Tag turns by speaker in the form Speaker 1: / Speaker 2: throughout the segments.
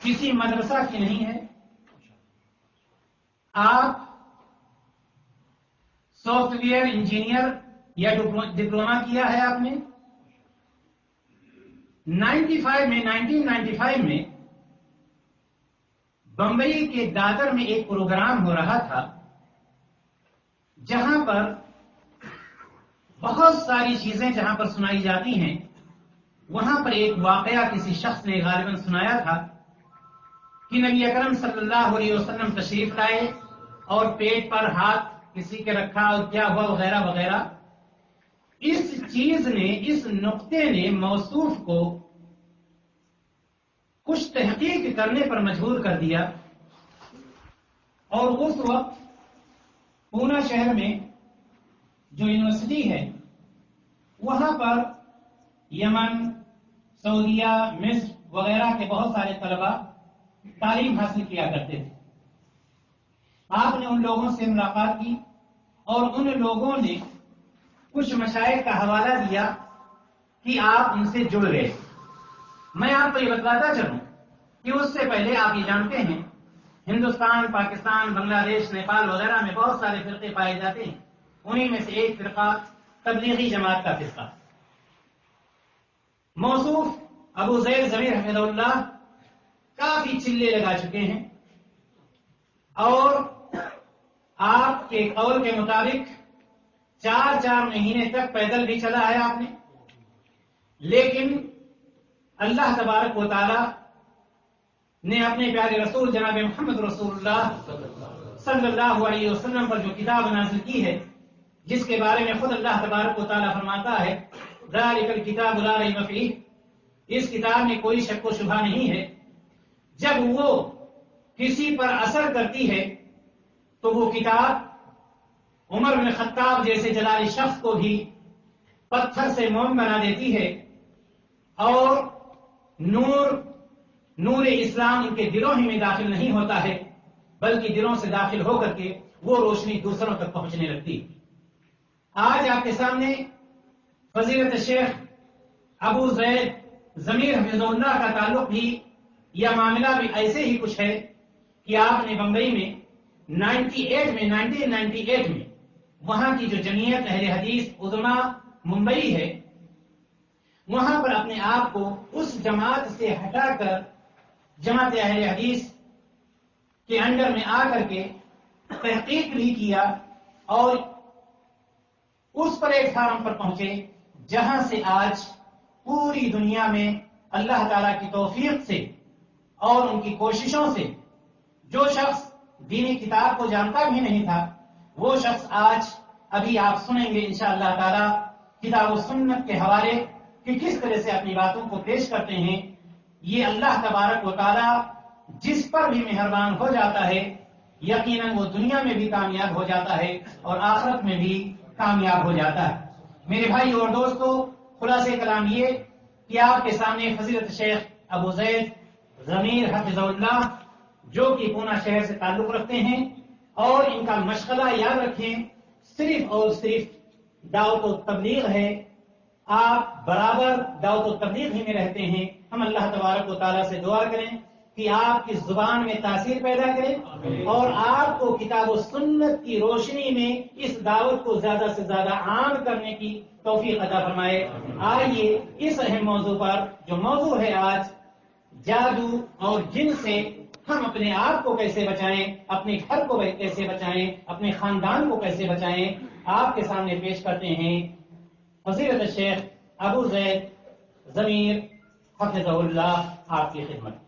Speaker 1: کسی مدرسہ کی نہیں ہے؟ آپ سافٹ ویئر انجینئر یا ڈپلوما کیا ہے آپ نے؟ نائنٹی فائیو میں، نائنٹین نائنٹی فائیو میں بمبئی کے دادر میں ایک پروگرام ہو رہا تھا جہاں پر بہت ساری چیزیں جہاں پر سنائی جاتی ہیں۔ وہاں پر ایک واقعہ کسی شخص نے غالباً سنایا تھا کہ نبی اکرم صلی اللہ علیہ وسلم تشریف لائے اور پیٹ پر ہاتھ کسی کے رکھا اور کیا ہوا وغیرہ وغیرہ۔ اس چیز نے، اس نقطے نے موصوف کو کچھ تحقیق کرنے پر مجبور کر دیا۔ اور اس وقت پونا شہر میں جو یونیورسٹی ہے، وہاں پر یمن سعودیہ، مصر وغیرہ کے بہت سارے طلبا تعلیم حاصل کیا کرتے تھے۔ آپ نے ان لوگوں سے ملاقات کی اور ان لوگوں نے کچھ مشاعر کا حوالہ دیا کہ آپ ان سے جڑ گئے میں آپ کو یہ بتلاتا چلوں کہ اس سے پہلے آپ یہ جانتے ہیں، ہندوستان، پاکستان، بنگلہ دیش، نیپال وغیرہ میں بہت سارے فرقے پائے جاتے ہیں۔ انہیں میں سے ایک فرقہ تبلیغی جماعت کا فرقہ۔ موصوف ابو زید زمیر حمید اللہ کافی چلے لگا چکے ہیں اور آپ کے قول کے مطابق چار چار مہینے تک پیدل بھی چلا ہے آپ نے۔ لیکن اللہ تبارک و تعالی نے اپنے پیارے رسول جناب محمد رسول اللہ صلی اللہ علیہ وسلم پر جو کتاب نازل کی ہے، جس کے بارے میں خود اللہ تبارک و تعالیٰ فرماتا ہے ذالک کتاب لا ریب فیہ اس کتاب میں کوئی شک و شبہ نہیں ہے۔ جب وہ کسی پر اثر کرتی ہے، تو وہ کتاب عمر بن خطاب جیسے جلالی شخص کو بھی پتھر سے موم بنا دیتی ہے اور نور نور اسلام ان کے دلوں ہی میں داخل نہیں ہوتا ہے، بلکہ دلوں سے داخل ہو کر کے وہ روشنی دوسروں تک پہنچنے لگتی آج آپ کے سامنے فضیلت شیخ ابو زید ضمیر حفظ اللہ کا تعلق بھی یا معاملہ بھی ایسے ہی کچھ ہے کہ آپ نے بمبئی میں نائنٹی ایٹ میں، نائنٹین نائنٹی ایٹ میں وہاں کی جو جمعیت اہل حدیث ادما ممبئی ہے، وہاں پر اپنے آپ کو اس جماعت سے ہٹا کر جماعت اہل حدیث کے انڈر میں آ کر کے تحقیق بھی کیا اور اس پلیٹ فارم پر پہنچے۔ جہاں سے آج پوری دنیا میں اللہ تعالی کی توفیق سے اور ان کی کوششوں سے جو شخص دینی کتاب کو جانتا بھی نہیں تھا، وہ شخص آج ابھی آپ سنیں گے انشاءاللہ اللہ تعالی کتاب و سنت کے حوالے کہ کس طرح سے اپنی باتوں کو پیش کرتے ہیں۔ یہ اللہ تبارک و تعالی جس پر بھی مہربان ہو جاتا ہے، یقیناً وہ دنیا میں بھی کامیاب ہو جاتا ہے اور آخرت میں بھی کامیاب ہو جاتا ہے۔ میرے بھائی اور دوستو خلاص کلام یہ کہ آپ کے سامنے فضیلت شیخ ابو زید ضمیر حفظ اللہ، جو کہ پونا شہر سے تعلق رکھتے ہیں، اور ان کا مشغلہ یاد رکھیں، صرف اور صرف دعوت و تبلیغ ہے۔ آپ برابر دعوت و تبلیغ ہی میں رہتے ہیں۔ ہم اللہ تبارک و تعالیٰ سے دعا کریں۔ کہ آپ کی زبان میں تاثیر پیدا کریں اور آپ کو کتاب و سنت کی روشنی میں اس دعوت کو زیادہ سے زیادہ عام کرنے کی توفیق عطا فرمائے۔ آئیے اس اہم موضوع پر جو موضوع ہے آج جادو اور جن سے ہم اپنے آپ کو کیسے بچائیں اپنے گھر کو کیسے بچائیں اپنے خاندان کو کیسے بچائیں آپ کے سامنے پیش کرتے ہیں فضیرت شیخ ابو زید ضمیر حفظ اللہ آپ کی خدمت۔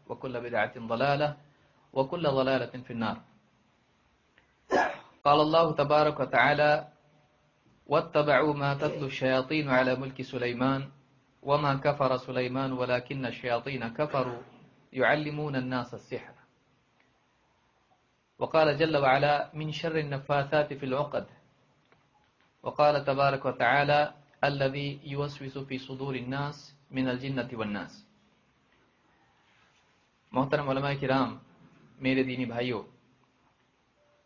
Speaker 2: وكل بدعة ضلالة وكل ضلالة في النار. قال الله تبارك وتعالى واتبعوا ما تتلو الشياطين على ملك سليمان وما كفر سليمان ولكن الشياطين كفروا يعلمون الناس السحر. وقال جل وعلا من شر النفاثات في العقد. وقال تبارك وتعالى الذي يوسوس في صدور الناس من الجنة والناس. محترم علماء کرام، میرے دینی بھائیوں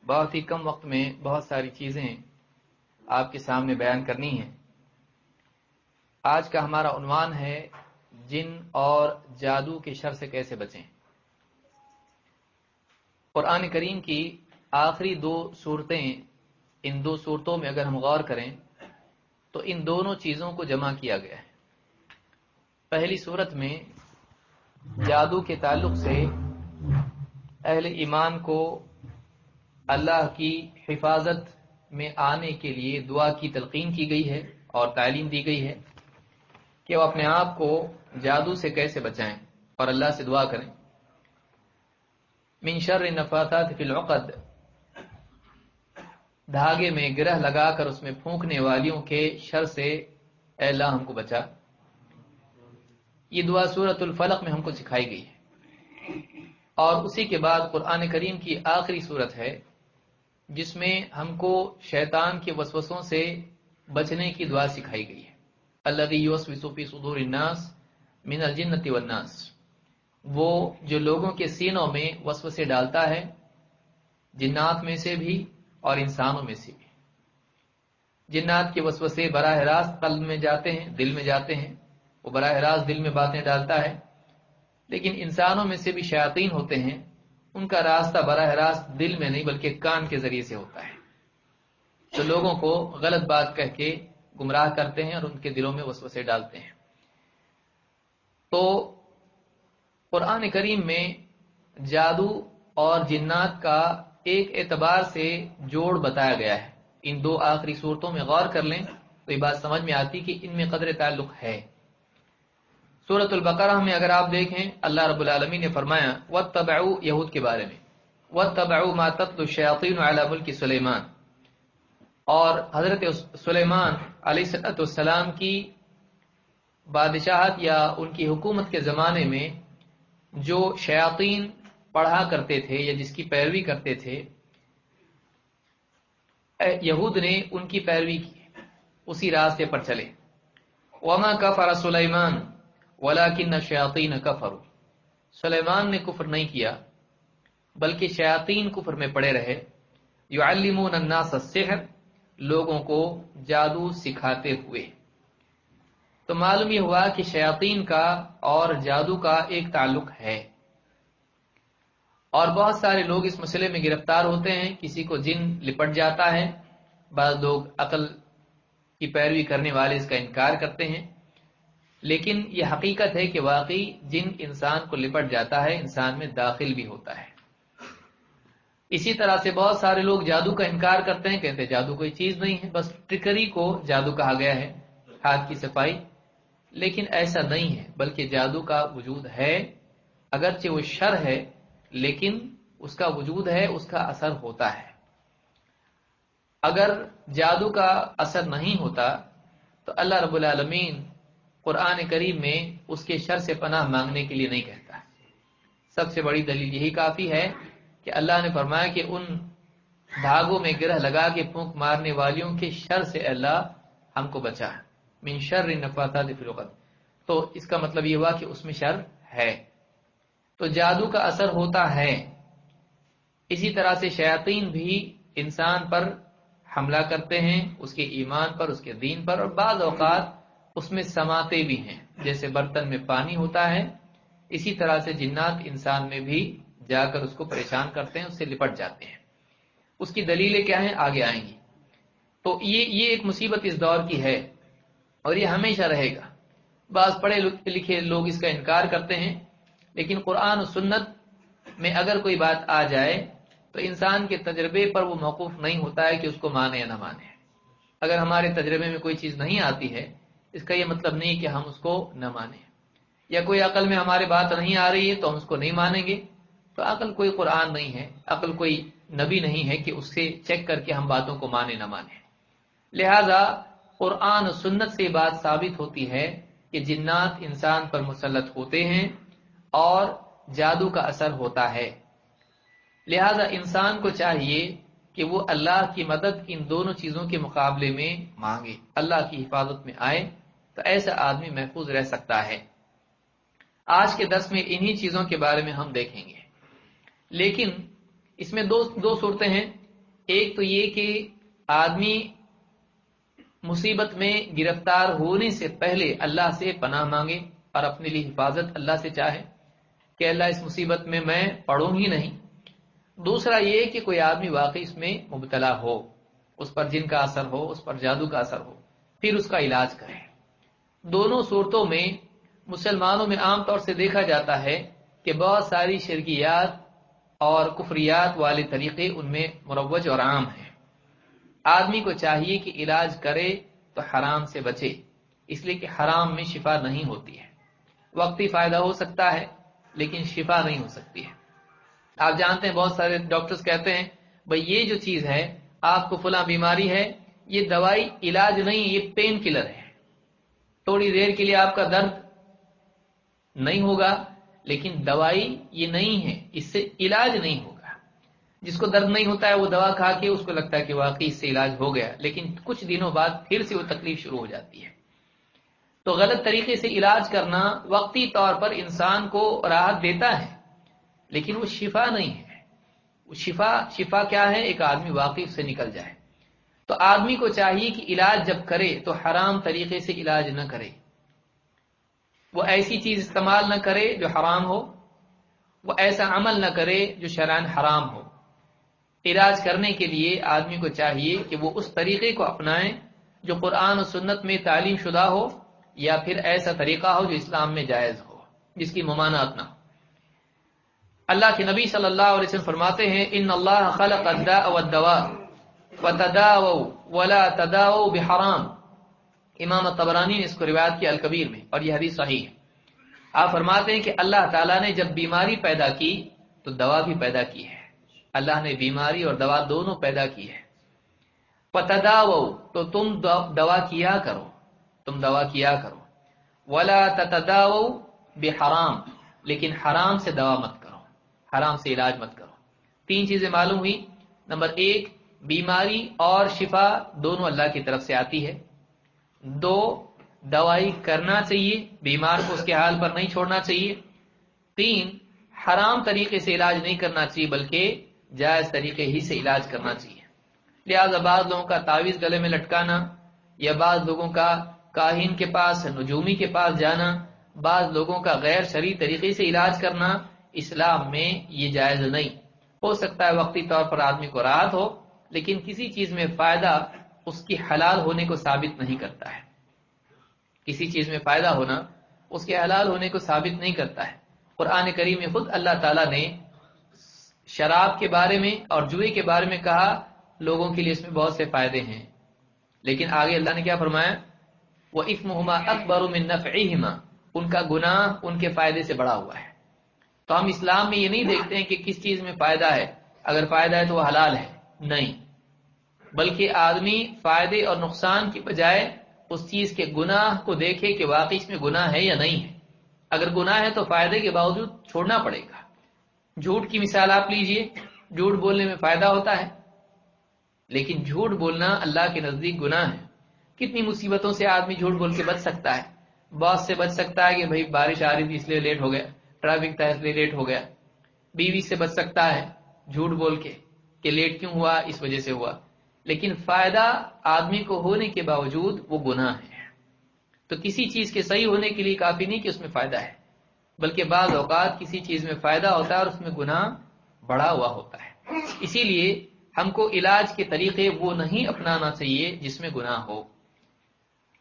Speaker 2: بہت ہی کم وقت میں بہت ساری چیزیں آپ کے سامنے بیان کرنی ہیں۔ آج کا ہمارا عنوان ہے، جن اور جادو کے شر سے کیسے بچیں۔ قرآن کریم کی آخری دو صورتیں، ان دو صورتوں میں اگر ہم غور کریں، تو ان دونوں چیزوں کو جمع کیا گیا ہے۔ پہلی صورت میں جادو کے تعلق سے اہل ایمان کو اللہ کی حفاظت میں آنے کے لیے دعا کی تلقین کی گئی ہے اور تعلیم دی گئی ہے کہ وہ اپنے آپ کو جادو سے کیسے بچائیں اور اللہ سے دعا کریں۔ من شر نفاثات فی العقد۔ دھاگے میں گرہ لگا کر اس میں پھونکنے والیوں کے شر سے اے اللہ ہم کو بچا۔ یہ دعا سورت الفلق میں ہم کو سکھائی گئی ہے۔ اور اسی کے بعد قرآن کریم کی آخری صورت ہے، جس میں ہم کو شیطان کے وسوسوں سے بچنے کی دعا سکھائی گئی ہے۔ اللہ یوسفی صدور الناس من الجنت والناس۔ وہ جو لوگوں کے سینوں میں وسوسے ڈالتا ہے، جنات میں سے بھی اور انسانوں میں سے بھی۔ جنات کے وسوسے براہ راست قلب میں جاتے ہیں، دل میں جاتے ہیں۔ وہ براہ راست دل میں باتیں ڈالتا ہے۔ لیکن انسانوں میں سے بھی شیاطین ہوتے ہیں، ان کا راستہ براہ راست دل میں نہیں بلکہ کان کے ذریعے سے ہوتا ہے۔ جو لوگوں کو غلط بات کہہ کے گمراہ کرتے ہیں اور ان کے دلوں میں وسوسے ڈالتے ہیں۔ تو قرآن کریم میں جادو اور جنات کا ایک اعتبار سے جوڑ بتایا گیا ہے۔ ان دو آخری صورتوں میں غور کر لیں تو یہ بات سمجھ میں آتی کہ ان میں قدر تعلق ہے۔ سورت البقرہ میں اگر آپ دیکھیں، اللہ رب العالمین نے فرمایا، وَاتَّبَعُوا یہود کے بارے میں۔ وَاتَّبَعُوا مَا تَتْلُ الشَّيَاطِينُ عَلَى مُلْكِ سلیمان اور حضرت سلیمان علیہ السلام کی بادشاہت یا ان کی حکومت کے زمانے میں جو شیاطین پڑھا کرتے تھے یا جس کی پیروی کرتے تھے یہود نے ان کی پیروی کی، اسی راستے پر چلے۔ وما کفر سلیمان ولاکن شیاطین کفروا۔ سلیمان نے کفر نہیں کیا، بلکہ شیاطین کفر میں پڑے رہے۔ یعلمون الناس السحر، لوگوں کو جادو سکھاتے ہوئے۔ تو معلوم یہ ہوا کہ شیاطین کا اور جادو کا ایک تعلق ہے۔ اور بہت سارے لوگ اس مسئلے میں گرفتار ہوتے ہیں، کسی کو جن لپٹ جاتا ہے، بعض لوگ عقل کی پیروی کرنے والے اس کا انکار کرتے ہیں۔ لیکن یہ حقیقت ہے کہ واقعی جن انسان کو لپٹ جاتا ہے، انسان میں داخل بھی ہوتا ہے۔ اسی طرح سے بہت سارے لوگ جادو کا انکار کرتے ہیں، کہتے ہیں جادو کوئی چیز نہیں ہے، بس ٹکری کو جادو کہا گیا ہے، ہاتھ کی صفائی۔ لیکن ایسا نہیں ہے، بلکہ جادو کا وجود ہے۔ اگرچہ وہ شر ہے، لیکن اس کا وجود ہے، اس کا اثر ہوتا ہے۔ اگر جادو کا اثر نہیں ہوتا، تو اللہ رب العالمین قرآن کریم میں اس کے شر سے پناہ مانگنے کے لیے نہیں کہتا۔ سب سے بڑی دلیل یہی کافی ہے کہ اللہ نے فرمایا کہ ان دھاگوں میں گرہ لگا کے پھونک مارنے والیوں کے شر سے اللہ ہم کو بچا۔ من شر نفاثات فی العقد۔ تو اس کا مطلب یہ ہوا کہ اس میں شر ہے۔ تو جادو کا اثر ہوتا ہے۔ اسی طرح سے شیاطین بھی انسان پر حملہ کرتے ہیں، اس کے ایمان پر، اس کے دین پر اور بعض اوقات اس میں سماتے بھی ہیں۔ جیسے برتن میں پانی ہوتا ہے، اسی طرح سے جنات انسان میں بھی جا کر اس کو پریشان کرتے ہیں، اس سے لپٹ جاتے ہیں۔ اس کی دلیلیں کیا ہیں؟ آگے آئیں گی۔ تو یہ یہ ایک مصیبت اس دور کی ہے اور یہ ہمیشہ رہے گا۔ بعض پڑھے لکھے لوگ اس کا انکار کرتے ہیں، لیکن قرآن و سنت میں اگر کوئی بات آ جائے تو انسان کے تجربے پر وہ موقف نہیں ہوتا ہے کہ اس کو مانے یا نہ مانے۔ اگر ہمارے تجربے میں کوئی چیز نہیں آتی ہے اس کا یہ مطلب نہیں کہ ہم اس کو نہ مانیں۔ یا کوئی عقل میں ہمارے بات نہیں آ رہی ہے تو ہم اس کو نہیں مانیں گے۔ تو عقل کوئی قرآن نہیں ہے، عقل کوئی نبی نہیں ہے کہ اس سے چیک کر کے ہم باتوں کو مانے نہ مانے لہذا قرآن و سنت سے بات ثابت ہوتی ہے کہ جنات انسان پر مسلط ہوتے ہیں اور جادو کا اثر ہوتا ہے۔ لہذا انسان کو چاہیے کہ وہ اللہ کی مدد ان دونوں چیزوں کے مقابلے میں مانگے، اللہ کی حفاظت میں آئے۔ تو ایسا آدمی محفوظ رہ سکتا ہے۔ آج کے درس میں انہی چیزوں کے بارے میں ہم دیکھیں گے۔ لیکن اس میں دو دو صورتیں ہیں۔ ایک تو یہ کہ آدمی مصیبت میں گرفتار ہونے سے پہلے اللہ سے پناہ مانگے اور اپنے لیے حفاظت اللہ سے چاہے کہ اللہ اس مصیبت میں میں پڑھوں ہی نہیں۔ دوسرا یہ کہ کوئی آدمی واقعی اس میں مبتلا ہو، اس پر جن کا اثر ہو، اس پر جادو کا اثر ہو، پھر اس کا علاج کرے۔ دونوں صورتوں میں مسلمانوں میں عام طور سے دیکھا جاتا ہے کہ بہت ساری شرکیات اور کفریات والے طریقے ان میں مروج اور عام ہیں۔ آدمی کو چاہیے کہ علاج کرے تو حرام سے بچے، اس لیے کہ حرام میں شفا نہیں ہوتی ہے۔ وقتی فائدہ ہو سکتا ہے، لیکن شفا نہیں ہو سکتی ہے۔ آپ جانتے ہیں، بہت سارے ڈاکٹرز کہتے ہیں، بھائی، یہ جو چیز ہے، آپ کو فلاں بیماری ہے، یہ دوائی علاج نہیں، یہ پین کلر ہے۔ تھوڑی دیر کے لیے آپ کا درد نہیں ہوگا، لیکن دوائی یہ نہیں ہے، اس سے علاج نہیں ہوگا۔ جس کو درد نہیں ہوتا ہے، وہ دوا کھا کے اس کو لگتا ہے کہ واقعی اس سے علاج ہو گیا۔ لیکن کچھ دنوں بعد پھر سے وہ تکلیف شروع ہو جاتی ہے۔ تو غلط طریقے سے علاج کرنا وقتی طور پر انسان کو راحت دیتا ہے، لیکن وہ شفا نہیں ہے۔ وہ شفا شفا کیا ہے؟ ایک آدمی واقعی سے نکل جائے۔ تو آدمی کو چاہیے کہ علاج جب کرے تو حرام طریقے سے علاج نہ کرے۔ وہ ایسی چیز استعمال نہ کرے جو حرام ہو، وہ ایسا عمل نہ کرے جو شران حرام ہو۔ علاج کرنے کے لیے آدمی کو چاہیے کہ وہ اس طریقے کو اپنائیں جو قرآن و سنت میں تعلیم شدہ ہو یا پھر ایسا طریقہ ہو جو اسلام میں جائز ہو، جس کی ممانعت نہ ہو۔ اللہ کے نبی صلی اللہ علیہ وسلم فرماتے ہیں، ان اللہ خلق الداء والدواء وتداووا ولا تداووا بحرام۔ امام طبرانی نے اس کو روایت کیا الکبیر میں، اور یہ حدیث صحیح ہے۔ آپ فرماتے ہیں کہ اللہ تعالیٰ نے جب بیماری پیدا کی، تو دوا بھی پیدا کی ہے۔ اللہ نے بیماری اور دوا دونوں پیدا کی ہے۔ پتداو تو تم دوا کیا کرو۔ تم دوا کیا کرو۔ ولا تتداو بحرام، لیکن حرام سے دوا مت کرو۔ حرام سے علاج مت کرو۔ تین چیزیں معلوم ہوئی۔ نمبر ایک بیماری اور شفا دونوں اللہ کی طرف سے آتی ہے۔ دو، دوائی کرنا چاہیے، بیمار کو اس کے حال پر نہیں چھوڑنا چاہیے۔ تین، حرام طریقے سے علاج نہیں کرنا چاہیے، بلکہ جائز طریقے ہی سے علاج کرنا چاہیے۔ لہٰذا بعض لوگوں کا تعویذ گلے میں لٹکانا یا بعض لوگوں کا کاہین کے پاس، نجومی کے پاس جانا، بعض لوگوں کا غیر شرعی طریقے سے علاج کرنا، اسلام میں یہ جائز نہیں۔ ہو سکتا ہے وقتی طور پر آدمی کو راحت ہو لیکن کسی چیز میں فائدہ اس کی حلال ہونے کو ثابت نہیں کرتا ہے۔ کسی چیز میں فائدہ ہونا اس کے حلال ہونے کو ثابت نہیں کرتا ہے۔ قرآن کریم میں خود اللہ تعالیٰ نے شراب کے بارے میں اور جوئے کے بارے میں کہا، لوگوں کے لیے اس میں بہت سے فائدے ہیں۔ لیکن آگے اللہ نے کیا فرمایا؟ وہ افمہما اکبر من نفعہما ان کا گناہ ان کے فائدے سے بڑا ہوا ہے۔ تو ہم اسلام میں یہ نہیں دیکھتے ہیں کہ کس چیز میں فائدہ ہے۔ اگر فائدہ ہے تو وہ حلال ہے۔ نہیں۔ بلکہ آدمی فائدے اور نقصان کی بجائے اس چیز کے گناہ کو دیکھے کہ واقعی اس میں گناہ ہے یا نہیں ہے۔ اگر گناہ ہے تو فائدے کے باوجود چھوڑنا پڑے گا۔ جھوٹ کی مثال آپ لیجیے۔ جھوٹ بولنے میں فائدہ ہوتا ہے، لیکن جھوٹ بولنا اللہ کے نزدیک گناہ ہے۔ کتنی مصیبتوں سے آدمی جھوٹ بول کے بچ سکتا ہے۔ باس سے بچ سکتا ہے کہ بھائی بارش آ رہی تھی اس لیے لیٹ ہو گیا۔ ٹریفک تھا اس لیے لیٹ ہو گیا۔ بیوی سے بچ سکتا ہے جھوٹ بول کے۔ کہ لیٹ کیوں ہوا، اس وجہ سے ہوا۔ لیکن فائدہ آدمی کو ہونے کے باوجود وہ گناہ ہے۔ تو کسی چیز کے صحیح ہونے کے لیے کافی نہیں کہ اس میں فائدہ ہے، بلکہ بعض اوقات کسی چیز میں فائدہ ہوتا ہے اور اس میں گناہ بڑا ہوا ہوتا ہے۔ اسی لیے ہم کو علاج کے طریقے وہ نہیں اپنانا چاہیے جس میں گناہ ہو۔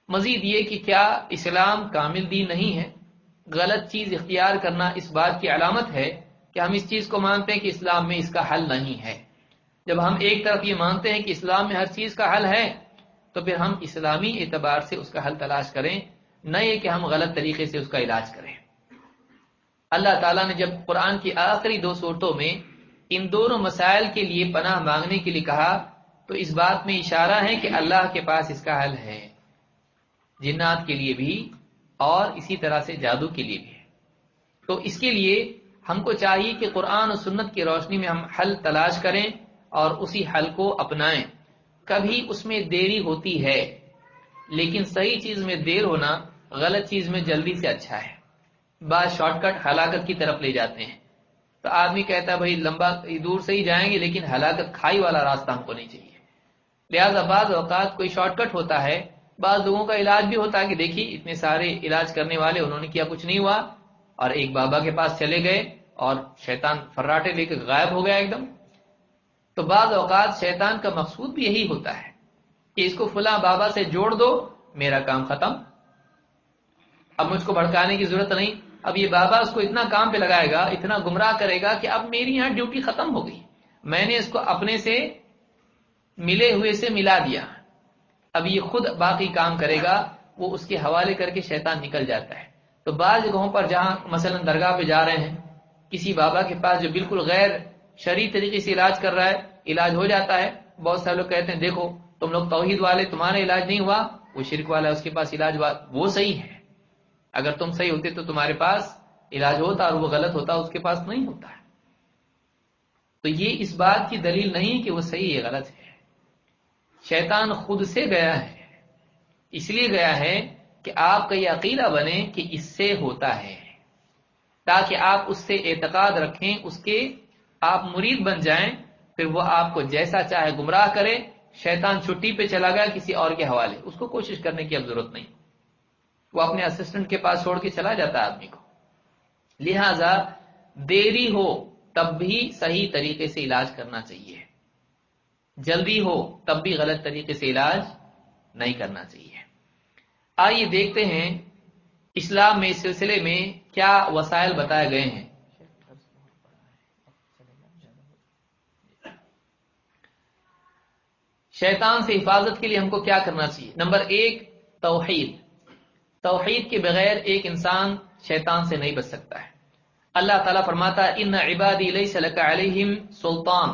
Speaker 2: مزید یہ کہ کیا اسلام کامل دین نہیں ہے؟ غلط چیز اختیار کرنا اس بات کی علامت ہے کہ ہم اس چیز کو مانتے ہیں کہ اسلام میں اس کا حل نہیں ہے۔ جب ہم ایک طرف یہ مانتے ہیں کہ اسلام میں ہر چیز کا حل ہے، تو پھر ہم اسلامی اعتبار سے اس کا حل تلاش کریں، نہ یہ کہ ہم غلط طریقے سے اس کا علاج کریں۔ اللہ تعالیٰ نے جب قرآن کی آخری دو صورتوں میں ان دونوں مسائل کے لیے پناہ مانگنے کے لیے کہا، تو اس بات میں اشارہ ہے کہ اللہ کے پاس اس کا حل ہے۔ جنات کے لیے بھی اور اسی طرح سے جادو کے لیے بھی تو اس کے لیے ہم کو چاہیے کہ قرآن و سنت کی روشنی میں ہم حل تلاش کریں۔ اور اسی حل کو اپنائیں۔ کبھی اس میں دیری ہوتی ہے، لیکن صحیح چیز میں دیر ہونا غلط چیز میں جلدی سے اچھا ہے۔ بعض شارٹ کٹ ہلاکت کی طرف لے جاتے ہیں۔ تو آدمی کہتا ہے، بھائی، لمبا دور سے ہی جائیں گے، لیکن ہلاکت کھائی والا راستہ ہم کو نہیں چاہیے۔ لہذا بعض اوقات کوئی شارٹ کٹ ہوتا ہے، بعض لوگوں کا علاج بھی ہوتا ہے کہ دیکھیے، اتنے سارے علاج کرنے والے، انہوں نے کیا، کچھ نہیں ہوا اور ایک بابا کے پاس چلے گئے اور شیطان فراٹے لے کے غائب ہو گیا ایک دم۔ تو بعض اوقات شیطان کا مقصود بھی یہی ہوتا ہے کہ اس کو فلاں بابا سے جوڑ دو، میرا کام ختم۔ اب مجھ کو بھڑکانے کی ضرورت نہیں۔ اب یہ بابا اس کو اتنا کام پہ لگائے گا، اتنا گمراہ کرے گا کہ اب میری یہاں ڈیوٹی ختم ہو گئی۔ میں نے اس کو اپنے سے ملے ہوئے سے ملا دیا۔ اب یہ خود باقی کام کرے گا، وہ اس کے حوالے کر کے شیطان نکل جاتا ہے۔ تو بعض جگہوں پر جہاں مثلا درگاہ پہ جا رہے ہیں، کسی بابا کے پاس جو بالکل غیر شرعی طریقے سے علاج کر رہا ہے، علاج ہو جاتا ہے۔ بہت سارے لوگ کہتے ہیں، دیکھو، تم لوگ توحید والے، تمہارا علاج نہیں ہوا، وہ شرک والا ہے، اس کے پاس علاج وہ صحیح ہے۔ اگر تم صحیح ہوتے تو تمہارے پاس علاج ہوتا اور وہ غلط ہوتا، اس کے پاس نہیں ہوتا۔ ہے تو یہ اس بات کی دلیل نہیں کہ وہ صحیح ہے، غلط ہے۔ شیطان خود سے گیا ہے۔ اس لیے گیا ہے کہ آپ کا یہ عقیدہ بنے کہ اس سے ہوتا ہے۔ تاکہ آپ اس سے اعتقاد رکھیں، اس کے آپ مرید بن جائیں، پھر وہ آپ کو جیسا چاہے گمراہ کرے، شیطان چھٹی پہ چلا گیا کسی اور کے حوالے۔ اس کو کوشش کرنے کی اب ضرورت نہیں۔ وہ اپنے اسسٹنٹ کے پاس چھوڑ کے چلا جاتا ہے آدمی کو۔ لہذا دیری ہو تب بھی صحیح طریقے سے علاج کرنا چاہیے۔ جلدی ہو تب بھی غلط طریقے سے علاج نہیں کرنا چاہیے۔ آئیے دیکھتے ہیں اسلام میں اس سلسلے میں کیا وسائل بتائے گئے ہیں۔ شیطان سے حفاظت کے لیے ہم کو کیا کرنا چاہیے؟ نمبر ایک، توحید۔ توحید کے بغیر ایک انسان شیطان سے نہیں بچ سکتا ہے۔ اللہ تعالیٰ فرماتا ان عبادی لیس لک علیہم سلطان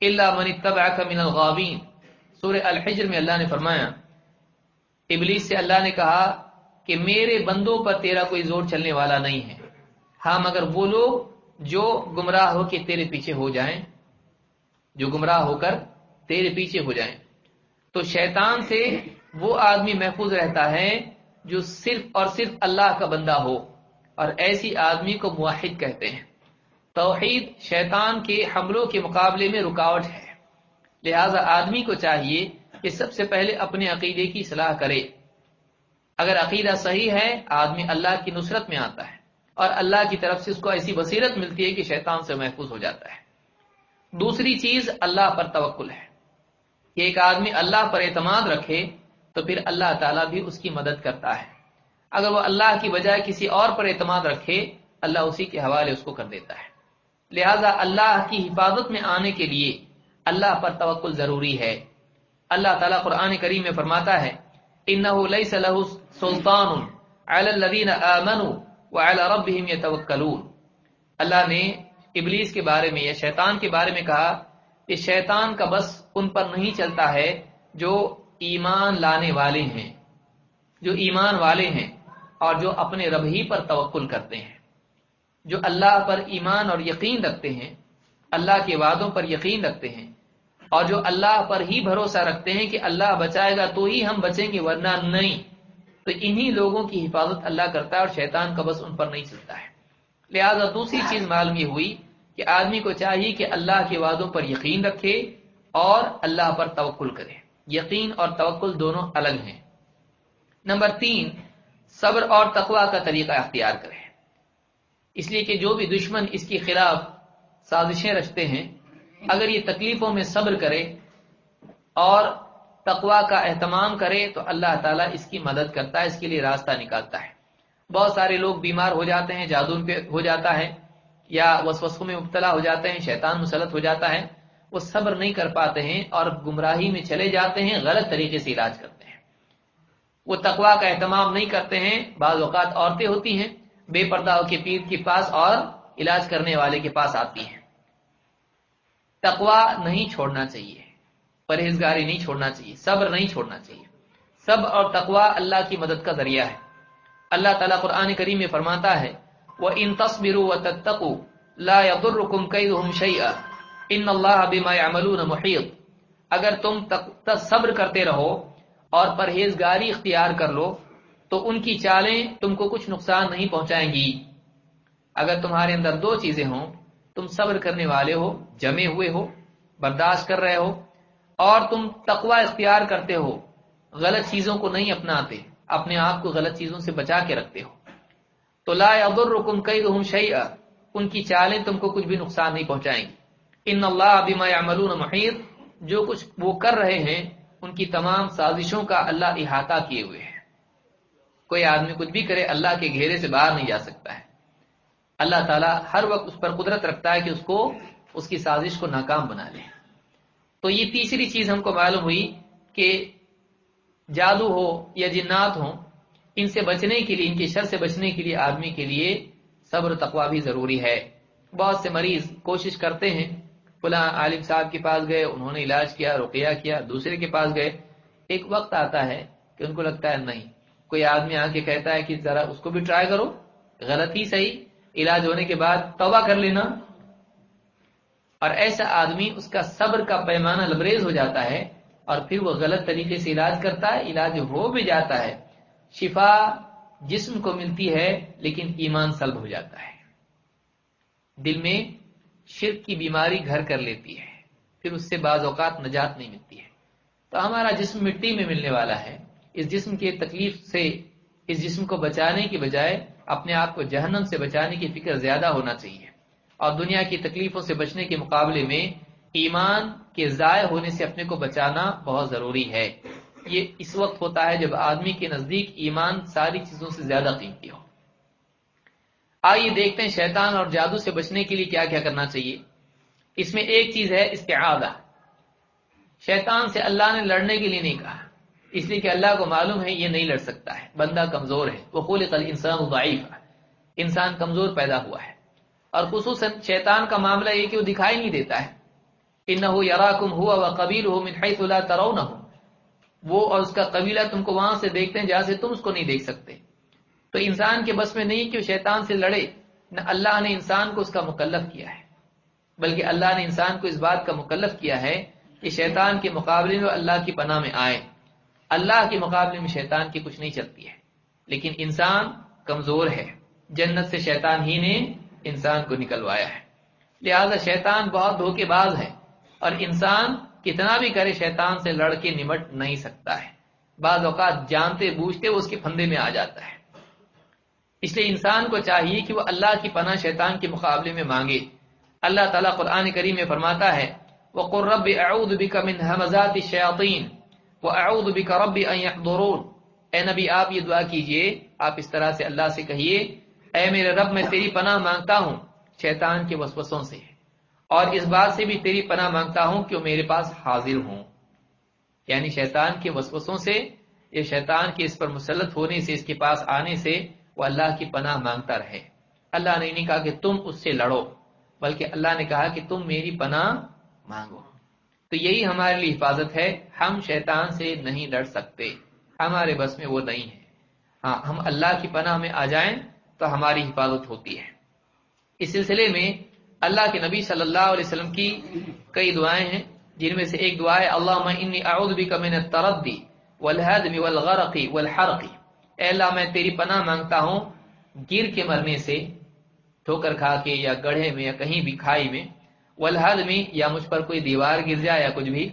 Speaker 2: الا من اتبعک من الغابین سورہ الحجر میں اللہ نے فرمایا، ابلیس سے اللہ نے کہا کہ میرے بندوں پر تیرا کوئی زور چلنے والا نہیں ہے۔ ہاں مگر وہ لوگ جو گمراہ ہو کے تیرے پیچھے ہو جائیں، جو گمراہ ہو کر تیرے پیچھے ہو جائیں۔ تو شیطان سے وہ آدمی محفوظ رہتا ہے جو صرف اور صرف اللہ کا بندہ ہو اور ایسی آدمی کو موحد کہتے ہیں۔ توحید شیطان کے حملوں کے مقابلے میں رکاوٹ ہے۔ لہذا آدمی کو چاہیے کہ سب سے پہلے اپنے عقیدے کی صلاح کرے۔ اگر عقیدہ صحیح ہے، آدمی اللہ کی نصرت میں آتا ہے اور اللہ کی طرف سے اس کو ایسی بصیرت ملتی ہے کہ شیطان سے محفوظ ہو جاتا ہے۔ دوسری چیز، اللہ پر توکل ہے۔ کہ ایک آدمی اللہ پر اعتماد رکھے تو پھر اللہ تعالیٰ بھی اس کی مدد کرتا ہے۔ اگر وہ اللہ کی بجائے کسی اور پر اعتماد رکھے، اللہ اسی کے حوالے اس کو کر دیتا ہے۔ لہذا اللہ کی حفاظت میں آنے کے لیے اللہ پر توکل ضروری ہے۔ اللہ تعالیٰ قرآن کریم میں فرماتا ہے انه ليس له سلطان على الذين امنوا وعلى ربهم يتوكلون اللہ نے ابلیس کے بارے میں یا شیطان کے بارے میں کہا کہ شیطان کا بس ان پر نہیں چلتا ہے جو ایمان لانے والے ہیں، جو ایمان والے ہیں اور جو اپنے رب ہی پر توکل کرتے ہیں۔ جو اللہ پر ایمان اور یقین رکھتے ہیں، اللہ کے وعدوں پر یقین رکھتے ہیں۔ اور جو اللہ پر ہی بھروسہ رکھتے ہیں کہ اللہ بچائے گا تو ہی ہم بچیں گے، ورنہ نہیں۔ تو انہی لوگوں کی حفاظت اللہ کرتا ہے اور شیطان کا بس ان پر نہیں چلتا ہے۔ لہذا دوسری چیز معلوم یہ ہوئی کہ آدمی کو چاہیے کہ اللہ کے وعدوں پر یقین رکھے اور اللہ پر توکل کرے۔ یقین اور توکل دونوں الگ ہیں۔ نمبر تین، صبر اور تقوا کا طریقہ اختیار کرے اس لیے کہ جو بھی دشمن اس کے خلاف سازشیں رچتے ہیں، اگر یہ تکلیفوں میں صبر کرے اور تقوا کا اہتمام کرے، تو اللہ تعالیٰ اس کی مدد کرتا ہے، اس کے لیے راستہ نکالتا ہے۔ بہت سارے لوگ بیمار ہو جاتے ہیں، جادو پہ ہو جاتا ہے۔ یا وسوسوں میں مبتلا ہو جاتے ہیں، شیطان مسلط ہو جاتا ہے، وہ صبر نہیں کر پاتے ہیں اور گمراہی میں چلے جاتے ہیں، غلط طریقے سے علاج کرتے ہیں۔ وہ تقوا کا اہتمام نہیں کرتے ہیں، بعض اوقات عورتیں ہوتی ہیں، بے پردہ کے پیر کے پاس اور علاج کرنے والے کے پاس آتی ہیں۔ تقوا نہیں چھوڑنا چاہیے، پرہیزگاری نہیں چھوڑنا چاہیے، صبر نہیں چھوڑنا چاہیے۔ صبر اور تقوا اللہ کی مدد کا ذریعہ ہے۔ اللہ تعالیٰ قرآن کریم میں فرماتا ہے وہ ان تصبر و تتقو لا يضركم كيدهم شيئا ان اللہ بما يعملون محيط۔ اگر تم صبر کرتے رہو اور پرہیزگاری اختیار کر لو، تو ان کی چالیں تم کو کچھ نقصان نہیں پہنچائیں گی۔ اگر تمہارے اندر دو چیزیں ہوں، تم صبر کرنے والے ہو، جمے ہوئے ہو، برداشت کر رہے ہو، اور تم تقوی اختیار کرتے ہو، غلط چیزوں کو نہیں اپناتے، اپنے آپ کو غلط چیزوں سے بچا کے رکھتے ہو۔ تو لا يضركم كيدهم شيئا ان کی چالیں تم کو کچھ بھی نقصان نہیں پہنچائیں گی۔ ان اللہ بما يعملون محیط، جو کچھ وہ کر رہے ہیں، ان کی تمام سازشوں کا اللہ احاطہ کیے ہوئے ہے کوئی آدمی کچھ بھی کرے، اللہ کے گھیرے سے باہر نہیں جا سکتا ہے۔ اللہ تعالیٰ ہر وقت اس پر قدرت رکھتا ہے کہ اس کو، اس کی سازش کو ناکام بنا لے۔ تو یہ تیسری چیز ہم کو معلوم ہوئی کہ جادو ہو یا جنات ہوں ان سے بچنے کے لیے، ان کے شر سے بچنے کے لیے آدمی کے لیے صبر تقوا بھی ضروری ہے۔ بہت سے مریض کوشش کرتے ہیں، فلاں عالم صاحب کے پاس گئے، انہوں نے علاج کیا، رقیہ کیا، دوسرے کے پاس گئے۔ ایک وقت آتا ہے کہ ان کو لگتا ہے نہیں۔ کوئی آدمی آ کے کہتا ہے کہ ذرا اس کو بھی ٹرائی کرو غلط ہی صحیح، علاج ہونے کے بعد توبہ کر لینا۔ اور ایسا آدمی اس کا صبر کا پیمانہ لبریز ہو جاتا ہے اور پھر وہ غلط طریقے سے علاج کرتا ہے، علاج ہو بھی جاتا ہے۔ شفا جسم کو ملتی ہے لیکن ایمان سلب ہو جاتا ہے۔ دل میں شرک کی بیماری گھر کر لیتی ہے، پھر اس سے بعض اوقات نجات نہیں ملتی ہے۔ تو ہمارا جسم مٹی میں ملنے والا ہے۔ اس جسم کے تکلیف سے، اس جسم کو بچانے کی بجائے اپنے آپ کو جہنم سے بچانے کی فکر زیادہ ہونا چاہیے۔ اور دنیا کی تکلیفوں سے بچنے کے مقابلے میں ایمان کے ضائع ہونے سے اپنے کو بچانا بہت ضروری ہے۔ یہ اس وقت ہوتا ہے جب آدمی کے نزدیک ایمان ساری چیزوں سے زیادہ قیمتی ہو۔ آئیے دیکھتے ہیں شیطان اور جادو سے بچنے کے لیے کیا کیا کرنا چاہیے۔ اس میں ایک چیز ہے استعادہ شیطان سے اللہ نے لڑنے کے لیے نہیں کہا۔ اس لیے کہ اللہ کو معلوم ہے یہ نہیں لڑ سکتا ہے۔ بندہ کمزور ہے۔ وہ خلق الانسان ضعیف انسان کمزور پیدا ہوا ہے۔ اور خصوصاً شیطان کا معاملہ یہ کہ وہ دکھائی نہیں دیتا ہے۔ انه یراکم هو وقبیلہ من حیث لا ترونه وہ اور اس کا قبیلہ تم کو وہاں سے دیکھتے ہیں جہاں سے تم اس کو نہیں دیکھ سکتے۔ تو انسان کے بس میں نہیں کہ وہ شیطان سے لڑے، نہ اللہ نے انسان کو اس کا مکلف کیا ہے، بلکہ اللہ نے انسان کو اس بات کا مکلف کیا ہے کہ شیطان کے مقابلے میں اللہ کی پناہ میں آئے۔ اللہ کے مقابلے میں شیطان کی کچھ نہیں چلتی ہے، لیکن انسان کمزور ہے۔ جنت سے شیطان ہی نے انسان کو نکلوایا ہے۔ لہذا شیطان بہت دھوکے باز ہے اور انسان کتنا بھی کرے شیطان سے لڑ کے نمٹ نہیں سکتا ہے۔ بعض اوقات جانتے بوجھتے وہ اس کے پھندے میں آ جاتا ہے۔ اس لیے انسان کو چاہیے کہ وہ اللہ کی پناہ شیطان کے مقابلے میں مانگے۔ اللہ تعالیٰ قرآن کریم میں فرماتا ہے وہ قرب اعوذ بک من حمزات الشیاطین وَأَعُوذُ بِكَ رَبِّ أَن يَحْضُرُونَ۔ اے نبی، آپ یہ دعا کیجیے، آپ اس طرح سے اللہ سے کہیے، اے میرے رب، میں تیری پناہ مانگتا ہوں شیطان کے وسوسوں سے۔ اور اس بات سے بھی تیری پناہ مانگتا ہوں کہ وہ میرے پاس حاضر ہوں۔ یعنی شیطان کے وسوسوں سے یا شیطان کے اس پر مسلط ہونے سے، اس کے پاس آنے سے وہ اللہ کی پناہ مانگتا رہے۔ اللہ نے نہیں کہا کہ تم اس سے لڑو، بلکہ اللہ نے کہا کہ تم میری پناہ مانگو۔ تو یہی ہمارے لیے حفاظت ہے۔ ہم شیطان سے نہیں لڑ سکتے۔ ہمارے بس میں وہ نہیں ہے۔ ہاں ہم اللہ کی پناہ میں آ جائیں تو ہماری حفاظت ہوتی ہے۔ اس سلسلے میں اللہ کے نبی صلی اللہ علیہ وسلم کی کئی دعائیں ہیں، جن میں سے ایک دعا ہے اللہ انی اعوذ بک من التردی والہدم والغرق والحرق۔ اے اللہ، میں تیری پناہ مانگتا ہوں گر کے مرنے سے، ٹھوکر کھا کے یا گڑھے میں یا کہیں بھی کھائی میں۔ والہدم یا مجھ پر کوئی دیوار گر جائے یا کچھ بھی۔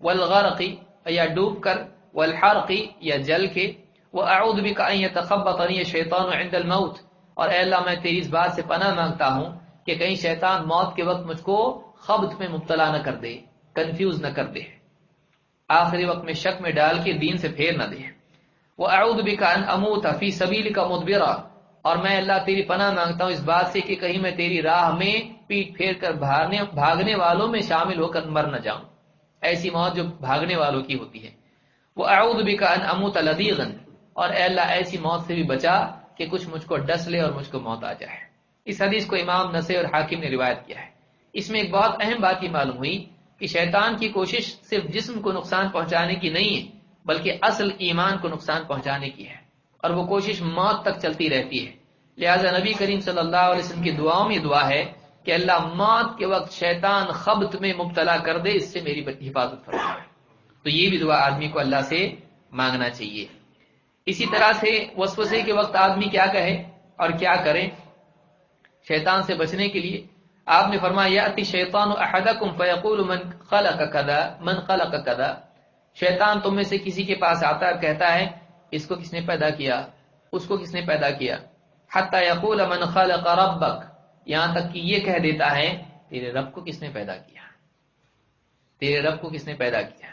Speaker 2: والغرق، یا ڈوب کر۔ والحرق، یا جل کے۔ واعوذ بک ان يتخبطني الشیطان عند الموت۔ اور اے اللہ، میں تیری اس بات سے پناہ مانگتا ہوں کہ کہیں شیطان موت کے وقت مجھ کو خبط میں مبتلا نہ کر دے کنفیوز نہ کر دے۔ آخری وقت میں شک میں ڈال کے دین سے پھیر نہ دے۔ وہ اعوذ بک ان اموت فی سبیلک مدبرا۔ اور میں اللہ تیری پناہ مانگتا ہوں اس بات سے کہ کہیں میں تیری راہ میں پیٹ پھیر کر بھاگنے بھاگنے والوں میں شامل ہو کر مر نہ جاؤں۔ ایسی موت جو بھاگنے والوں کی ہوتی ہے۔ وہ اعوذ بک ان اموت لدیغا اور اے اللہ ایسی موت سے بھی بچا کہ کچھ مجھ کو ڈس لے اور مجھ کو موت آ جائے۔ اس حدیث کو امام نسے اور حاکم نے روایت کیا ہے۔ اس میں ایک بہت اہم بات یہ معلوم ہوئی کہ شیطان کی کوشش صرف جسم کو نقصان پہنچانے کی نہیں ہے، بلکہ اصل ایمان کو نقصان پہنچانے کی ہے۔ اور وہ کوشش موت تک چلتی رہتی ہے۔ لہذا نبی کریم صلی اللہ علیہ وسلم کی دعاؤں میں دعا ہے کہ اللہ موت کے وقت شیطان خبت میں مبتلا کر دے، اس سے میری حفاظت فرمائے تو یہ بھی دعا آدمی کو اللہ سے مانگنا چاہیے۔ اسی طرح سے وسوسے کے وقت آدمی کیا کہے اور کیا کرے؟ شیطان سے بچنے کے لیے آپ نے فرمایا، یاتی شیطان احدکم فیقول من خلق کذا، من خلق کذا۔ شیطان تم میں سے کسی کے پاس آتا ہے کہتا ہے، اس کو کس نے پیدا کیا؟ اس کو کس نے پیدا کیا؟ حتی یقول من خلق ربک۔ یہاں تک کہ یہ کہہ دیتا ہے، تیرے رب کو کس نے پیدا کیا؟ تیرے رب کو کس نے پیدا کیا؟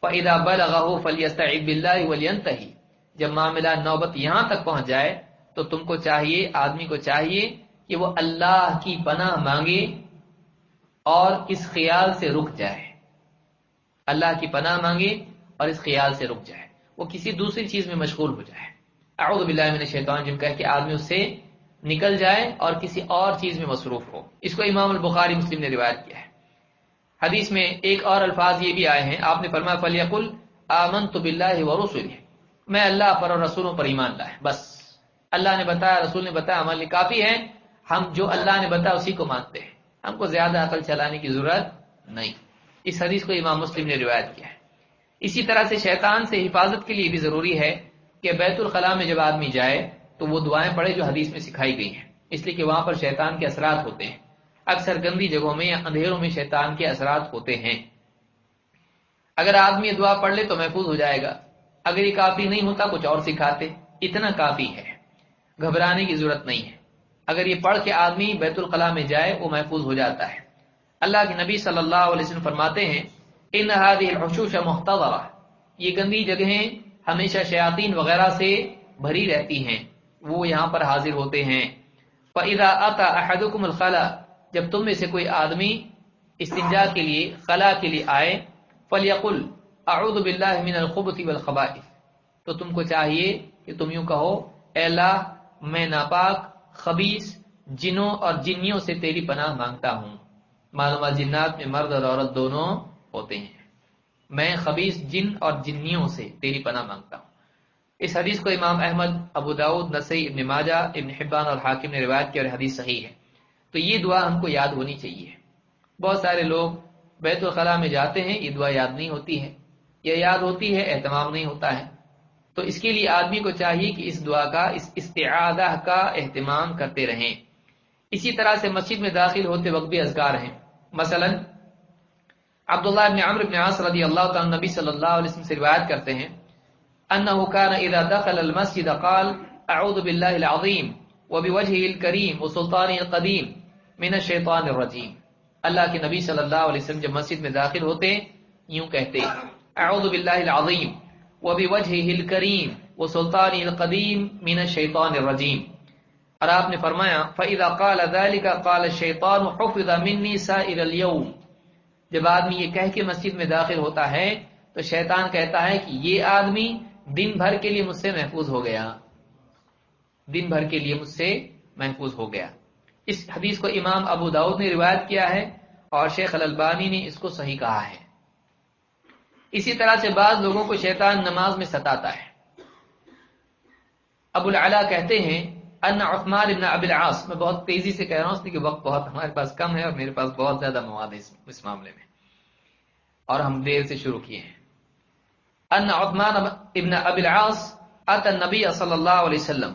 Speaker 2: فَإِذَا بَلَغَهُ فَلْيَسْتَعِذْ بِاللَّهِ وَلْيَنْتَهِ۔ جب معاملہ نوبت یہاں تک پہنچ جائے، تو تم کو چاہیے، آدمی کو چاہیے کہ وہ اللہ کی پناہ مانگے اور اس خیال سے رک جائے۔ اللہ کی پناہ مانگے اور اس خیال سے رک جائے۔ وہ کسی دوسری چیز میں مشغول ہو جائے۔ اعوذ باللہ من الشیطان جن کہہ کہ آدمی اس سے نکل جائے اور کسی اور چیز میں مصروف ہو۔ اس کو امام البخاری مسلم نے روایت کیا ہے۔ حدیث میں ایک اور الفاظ یہ بھی آئے ہیں۔ آپ نے فرمایا فلیقل آمنت باللہ ورسولہ میں اللہ پر اور رسولوں پر ایمان لائے۔ بس۔ اللہ نے بتایا، رسول نے بتایا عمل کافی ہے ہم جو اللہ نے بتایا اسی کو مانتے ہیں۔ ہم کو زیادہ عقل چلانے کی ضرورت نہیں۔ اس حدیث کو امام مسلم نے روایت کیا ہے۔ اسی طرح سے شیطان سے حفاظت کے لیے بھی ضروری ہے کہ بیت الخلاء میں جب آدمی جائے تو وہ دعائیں پڑھے جو حدیث میں سکھائی گئی ہیں۔ اس لیے کہ وہاں پر شیطان کے اثرات ہوتے ہیں۔ اکثر گندی جگہوں میں یا اندھیروں میں شیطان کے اثرات ہوتے ہیں۔ اگر آدمی دعا پڑھ لے تو محفوظ ہو جائے گا۔ اگر یہ کافی نہیں ہوتا، کچھ اور سکھاتے۔ اتنا کافی ہے۔ گھبرانے کی ضرورت نہیں ہے۔ اگر یہ پڑھ کے آدمی بیت الخلاء میں جائے، وہ محفوظ ہو جاتا ہے۔ اللہ کے نبی صلی اللہ علیہ وسلم فرماتے ہیں، ان الحشوش محتضرہ یہ گندی جگہیں ہمیشہ شیاطین وغیرہ سے بھری رہتی ہیں۔ وہ یہاں پر حاضر ہوتے ہیں۔ فَإِذَا أَتَى أَحَدُكُمُ الْخَلَى جب تم میں سے کوئی آدمی استنجا کے لیے خلا کے لیے آئے، فَلْيَقُلْ اعوذ باللہ من الخبث والخبائث۔ تو تم کو چاہیے کہ تم یوں کہو، اے اللہ، میں ناپاک خبیث جنوں اور جنیوں سے تیری پناہ مانگتا ہوں۔ معلومات جنات میں مرد اور عورت دونوں ہوتے ہیں۔ میں خبیص جن اور جنیوں سے تیری پناہ مانگتا ہوں۔ اس حدیث کو امام احمد، ابو داود نسی ابن ماجہ، ابن حبان اور حاکم نے روایت کی اور حدیث صحیح ہے۔ تو یہ دعا ہم کو یاد ہونی چاہیے۔ بہت سارے لوگ بیت الخلاء میں جاتے ہیں، یہ دعا یاد نہیں ہوتی ہے۔ یہ یاد ہوتی ہے، اہتمام نہیں ہوتا ہے۔ تو اس کے لیے آدمی کو چاہیے کہ اس دعا کا، اس استعادہ کا اہتمام کرتے رہیں۔ اسی طرح سے مسجد میں داخل ہوتے وقت بھی اذکار ہیں۔ مثلا، عبداللہ ابن عمر ابن عاص رضی اللہ تعالی نبی صلی اللہ علیہ وسلم سے روایت کرتے ہیں انه كان اذا دخل المسجد قال، اعوذ بالله العظیم وبوجهه الكريم وسلطانه القديم من الشیطان الرجیم۔ اللہ کے نبی صلی اللہ علیہ وسلم جب مسجد میں داخل ہوتے، یوں کہتے، اعوذ باللہ العظیم وبوجهه الكريم، وسلطانه القديم من الشیطان الرجیم اور آپ نے فرمایا فاذا قال ذلك قال الشیطان حفظ مني سائر اليوم۔ جب آدمی یہ کہہ کے مسجد میں داخل ہوتا ہے، تو شیطان کہتا ہے کہ یہ آدمی دن بھر کے لیے مجھ سے محفوظ ہو گیا۔ دن بھر کے لیے مجھ سے محفوظ ہو گیا۔ اس حدیث کو امام ابو داود نے روایت کیا ہے اور شیخ الالبانی نے اس کو صحیح کہا ہے۔ اسی طرح سے بعض لوگوں کو شیطان نماز میں ستاتا ہے۔ ابو العلا کہتے ہیں ان عثمان ابن ابی العاص میں بہت تیزی سے کہہ رہا ہوں اس لیے وقت بہت ہمارے پاس کم ہے اور میرے پاس بہت زیادہ مواد ہے اس معاملے میں۔ اور ہم دیر سے شروع کیے ہیں۔ ان عثمان ابن ابی العاص اتى النبي صلی اللہ علیہ وسلم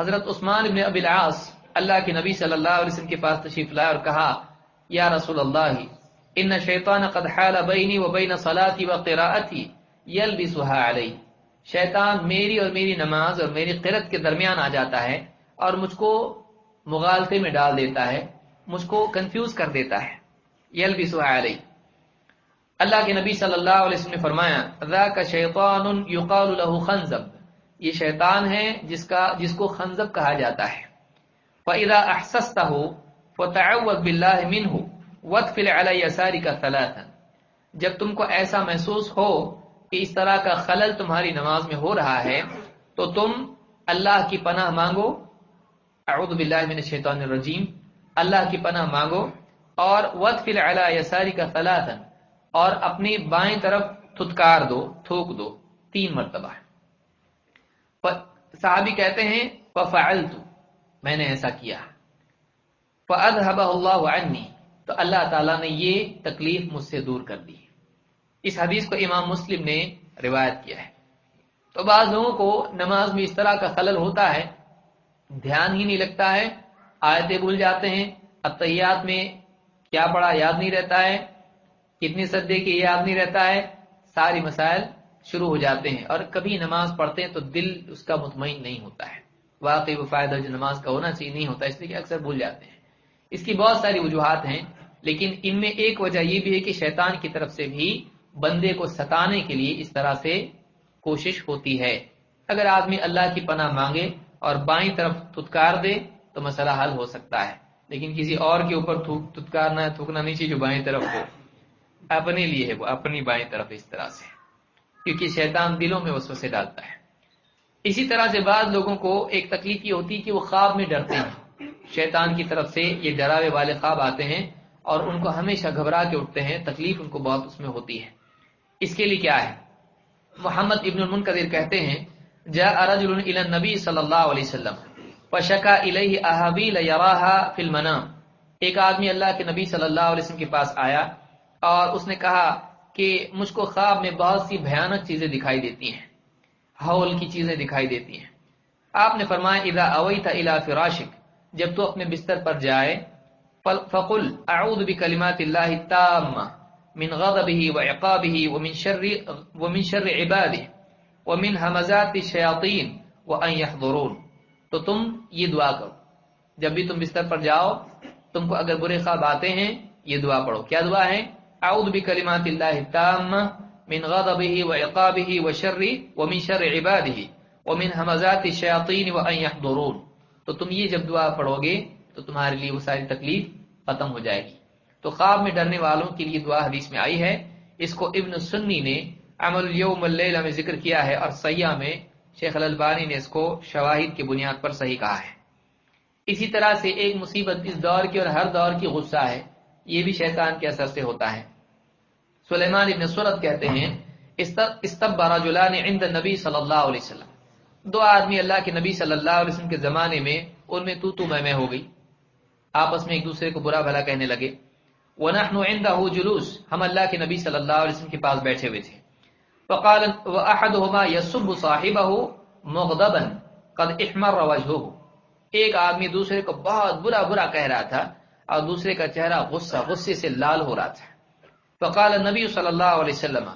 Speaker 2: حضرت عثمان ابن ابی العاص اللہ کے نبی صلی اللہ علیہ وسلم کے پاس تشریف لائے اور کہا، یا رسول اللہ ان شیطان قد حال بینی و بین صلاتي وقراءتي يلبسها علی شیطان میری اور میری نماز اور میری قرت کے درمیان آ جاتا ہے اور مجھ کو مغالطے میں ڈال دیتا ہے، مجھ کو کنفیوز کر دیتا ہے۔ یلبسها علی اللہ کے نبی صلی اللہ علیہ وسلم نے فرمایا ذاک شیطان یقال له خنزب۔ یہ شیطان ہے جس کا، جس کو خنزب کہا جاتا ہے۔ فاذا احسسته فتعوذ بالله منه۔ وادخل على يسارك ثلاثا۔ جب تم کو ایسا محسوس ہو کہ اس طرح کا خلل تمہاری نماز میں ہو رہا ہے، تو تم اللہ کی پناہ مانگو۔ اعوذ باللہ من الشیطان الرجیم۔ اللہ کی پناہ مانگو۔ اور وادخل على يسارك ثلاثا۔ اور اپنی بائیں طرف تھتکار دو، تھوک دو۔ تین مرتبہ۔ صحابی کہتے ہیں، ففعلت میں نے ایسا کیا۔ فاذهب الله عني۔ تو اللہ تعالیٰ نے یہ تکلیف مجھ سے دور کر دی۔ اس حدیث کو امام مسلم نے روایت کیا ہے۔ تو بعض لوگوں کو نماز میں اس طرح کا خلل ہوتا ہے، دھیان ہی نہیں لگتا ہے، آیتیں بھول جاتے ہیں۔ اتحیات میں کیا پڑھا یاد نہیں رہتا ہے کتنی سدے کی یاد نہیں رہتا ہے، ساری مسائل شروع ہو جاتے ہیں۔ اور کبھی نماز پڑھتے ہیں تو دل اس کا مطمئن نہیں ہوتا ہے۔ واقعی وہ فائدہ جو نماز کا ہونا چاہیے، نہیں ہوتا، اس لیے کہ اکثر بھول جاتے ہیں۔ اس کی بہت ساری وجوہات ہیں، لیکن ان میں ایک وجہ یہ بھی ہے کہ شیطان کی طرف سے بھی بندے کو ستانے کے لیے اس طرح سے کوشش ہوتی ہے۔ اگر آدمی اللہ کی پناہ مانگے اور بائیں طرف تھتکار دے، تو مسئلہ حل ہو سکتا ہے۔ لیکن کسی اور کے اوپر تھتکارنا تھوکنا نہیں چاہیے جو بائیں طرف ہو۔ اپنے لیے ہے وہ، اپنی بائیں طرف اس طرح سے۔ کیونکہ شیطان دلوں میں وسوسے ڈالتا ہے۔ اسی طرح سے بعض لوگوں کو ایک تکلیف یہ ہوتی ہے کہ وہ خواب میں ڈرتے ہیں۔ شیطان کی طرف سے یہ ڈراوے والے خواب آتے ہیں اور ان کو ہمیشہ گھبرا کے اٹھتے ہیں، تکلیف ان کو بہت اس میں ہوتی ہے۔ اس کے لیے کیا ہے؟ محمد ابن المنقدر کہتے ہیں جا رجل الى النبی صلی اللہ علیہ وسلم، فشکا الیہ احابیل یراہا فی المنام۔ ایک آدمی اللہ کے نبی صلی اللہ علیہ وسلم کے پاس آیا اور اس نے کہا کہ مجھ کو خواب میں بہت سی بھیانک چیزیں دکھائی دیتی ہیں، ہول کی چیزیں دکھائی دیتی ہیں۔ آپ نے فرمایا، اذا اویت الى فراشک جب تو اپنے بستر پر جائے فقل، اعوذ بکلمات اللہ التامہ من غضبه وعقابه ومن شر ومن شر عباده ومن همزات الشياطين وان يحضرون تو تم یہ دعا کرو۔ جب بھی تم بستر پر جاؤ، تم کو اگر برے خواب آتے ہیں، یہ دعا پڑھو۔ کیا دعا ہے؟ اعوذ بکلمات اللہ التامہ من غضبه وعقابه وشر ومن شر عباده ومن همزات الشياطين وان يحضرون تو تم یہ جب دعا پڑھو گے تو تمہارے لیے وہ ساری تکلیف ختم ہو جائے گی۔ تو خواب میں ڈرنے والوں کے لیے دعا حدیث میں آئی ہے۔ اس کو ابن سنی نے عمل یوم اللیلہ میں ذکر کیا ہے اور سیاح میں شیخ الالبانی نے اس کو شواہد کی بنیاد پر صحیح کہا ہے۔ اسی طرح سے ایک مصیبت اس دور کی اور ہر دور کی غصہ ہے۔ یہ بھی شیطان کے اثر سے ہوتا ہے۔ سلیمان ابن سورت کہتے ہیں، استب رجلان عند نبی صلی اللہ علیہ وسلم. دو آدمی اللہ کے نبی صلی اللہ علیہ وسلم کے زمانے میں، ان میں تو تو میں میں ہو گئی۔ آپس میں ایک دوسرے کو برا بھلا کہنے لگے۔ ونحن عنده جلوس۔ ہم اللہ کے نبی صلی اللہ علیہ وسلم کے پاس بیٹھے ہوئے تھے۔ فقال واحدهما يسب صاحبه مغضبا قد احمر وجهه۔ ایک آدمی دوسرے کو بہت برا برا کہہ رہا تھا اور دوسرے کا چہرہ غصہ، غصے سے لال ہو رہا تھا۔ فقال النبي صلی اللہ علیہ وسلم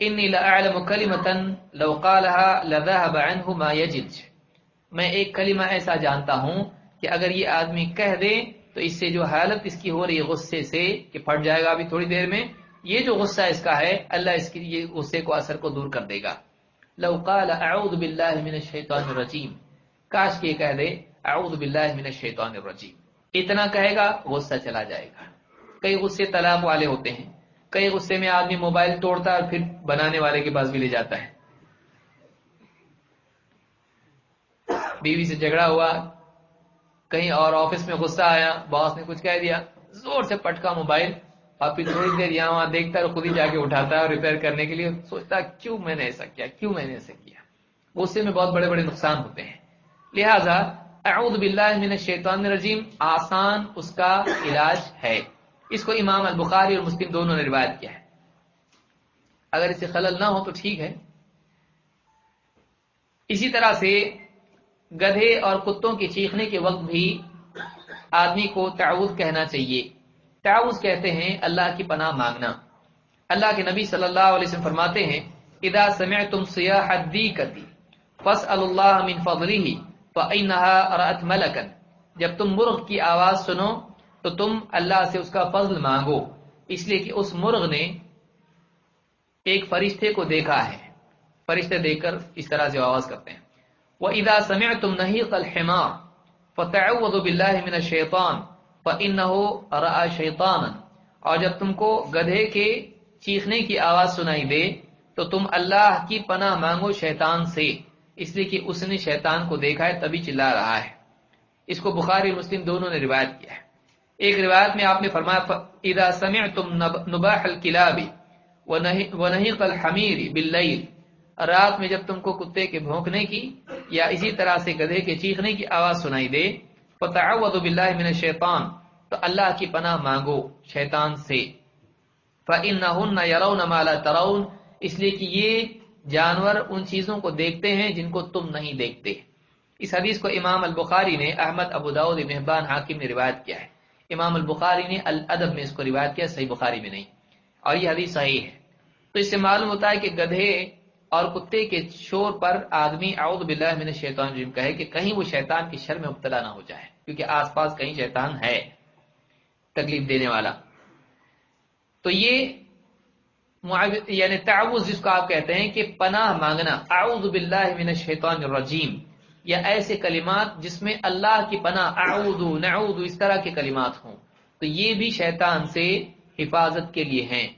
Speaker 2: انی لاعلم کلمه لو قالها لذهب عنه ما يجد میں ایک کلمہ ایسا جانتا ہوں کہ اگر یہ آدمی کہہ دے تو اس سے جو حالت اس کی ہو رہی غصے سے کہ پھٹ جائے گا ابھی تھوڑی دیر میں، یہ جو غصہ اس کا ہے، اللہ اس کی یہ غصے کو اثر کو دور کر دے گا۔ لو قال اعوذ باللہ من الشیطان الرجیم. کاش کہ یہ کہہ دے، اعوذ باللہ من الشیطان الرجیم. اتنا کہے گا، غصہ چلا جائے گا۔ کئی غصے طلاق والے ہوتے ہیں۔ کئی غصے میں آدمی موبائل توڑتا ہے اور پھر بنانے والے کے پاس بھی لے جاتا ہے۔ بیوی سے جھگڑا ہوا، کہیں اور آفس میں غصہ آیا، باس نے کچھ کہہ دیا۔ زور سے پٹکا موبائل اور پھر تھوڑی دیر یہاں وہاں دیکھتا ہے خود ہی جا کے اٹھاتا ہے اور ریپیئر کرنے کے لیے۔ سوچتا کیوں میں نے ایسا کیا، کیوں میں نے ایسا کیا؟ غصے میں بہت بڑے بڑے نقصان ہوتے ہیں۔ لہذا، اعوذ باللہ من الشیطان الرجیم، آسان اس کا علاج ہے۔ اس کو امام البخاری اور مسلم دونوں نے روایت کیا ہے۔ اگر اسے خلل نہ ہو تو ٹھیک ہے۔ اسی طرح سے گدھے اور کتوں کے چیخنے کے وقت بھی آدمی کو تعوذ کہنا چاہیے۔ تعوذ کہتے ہیں اللہ کی پناہ مانگنا۔ اللہ کے نبی صلی اللہ علیہ وسلم فرماتے ہیں، اذا سمعتم صياح الديكه فاسال الله من فضله فانها رات ملكا جب تم مرغ کی آواز سنو تو تم اللہ سے اس کا فضل مانگو۔ اس لیے کہ اس مرغ نے ایک فرشتے کو دیکھا ہے۔ فرشتے دیکھ کر اس طرح سے آواز کرتے ہیں۔ وَإِذَا سَمِعْتُمْ نَهِيقَ الْحِمَارِ فَتَعَوَّضُوا بِاللَّهِ مِنَ الشَّيْطَانِ فَإِنَّهُ رَأَى شَيْطَانًا۔ اور جب تم کو گدھے کے چیخنے کی آواز سنائی دے، تو تم اللہ کی پناہ مانگو شیطان سے۔ اس لیے کہ اس نے شیطان کو دیکھا ہے، تبھی چلا رہا ہے۔ اس کو بخاری مسلم دونوں نے روایت کیا ہے۔ ایک روایت میں آپ نے فرمایا اذا سمعتم نباح الكلاب ونهيق الحمير بالليل رات میں جب تم کو کتے کے بھونکنے کی یا اسی طرح سے گدھے کے چیخنے کی، آواز سنائی دے، فتعوذ باللہ من الشیطان تو اللہ کی پناہ مانگو شیطان سے۔ فَإِنَّهُنَّ يَرَوْنَ مَا لَا تَرَوْنَ۔ اس لیے کہ یہ جانور ان چیزوں کو دیکھتے ہیں جن کو تم نہیں دیکھتے۔ اس حدیث کو امام البخاری نے، احمد، ابو داود مہبان حاکم نے روایت کیا ہے۔ امام البخاری نے الادب میں اس کو روایت کیا، صحیح بخاری میں نہیں۔ اور یہ حدیث صحیح ہے۔ تو اس سے معلوم ہوتا ہے کہ گدھے اور کتے کے شور پر آدمی اعوذ باللہ من الشیطان الرجیم کہے کہ کہیں وہ شیطان کی شر میں مبتلا نہ ہو جائے، کیونکہ آس پاس کہیں شیطان ہے۔ تکلیف دینے والا۔ تو یہ یعنی تعوذ جس کو آپ کہتے ہیں کہ پناہ مانگنا، اعوذ باللہ من الشیطان الرجیم۔ یا ایسے کلمات جس میں اللہ کی پناہ اعوذ نعوذ اس طرح کے کلمات ہوں۔ تو یہ بھی شیطان سے حفاظت کے لیے ہیں۔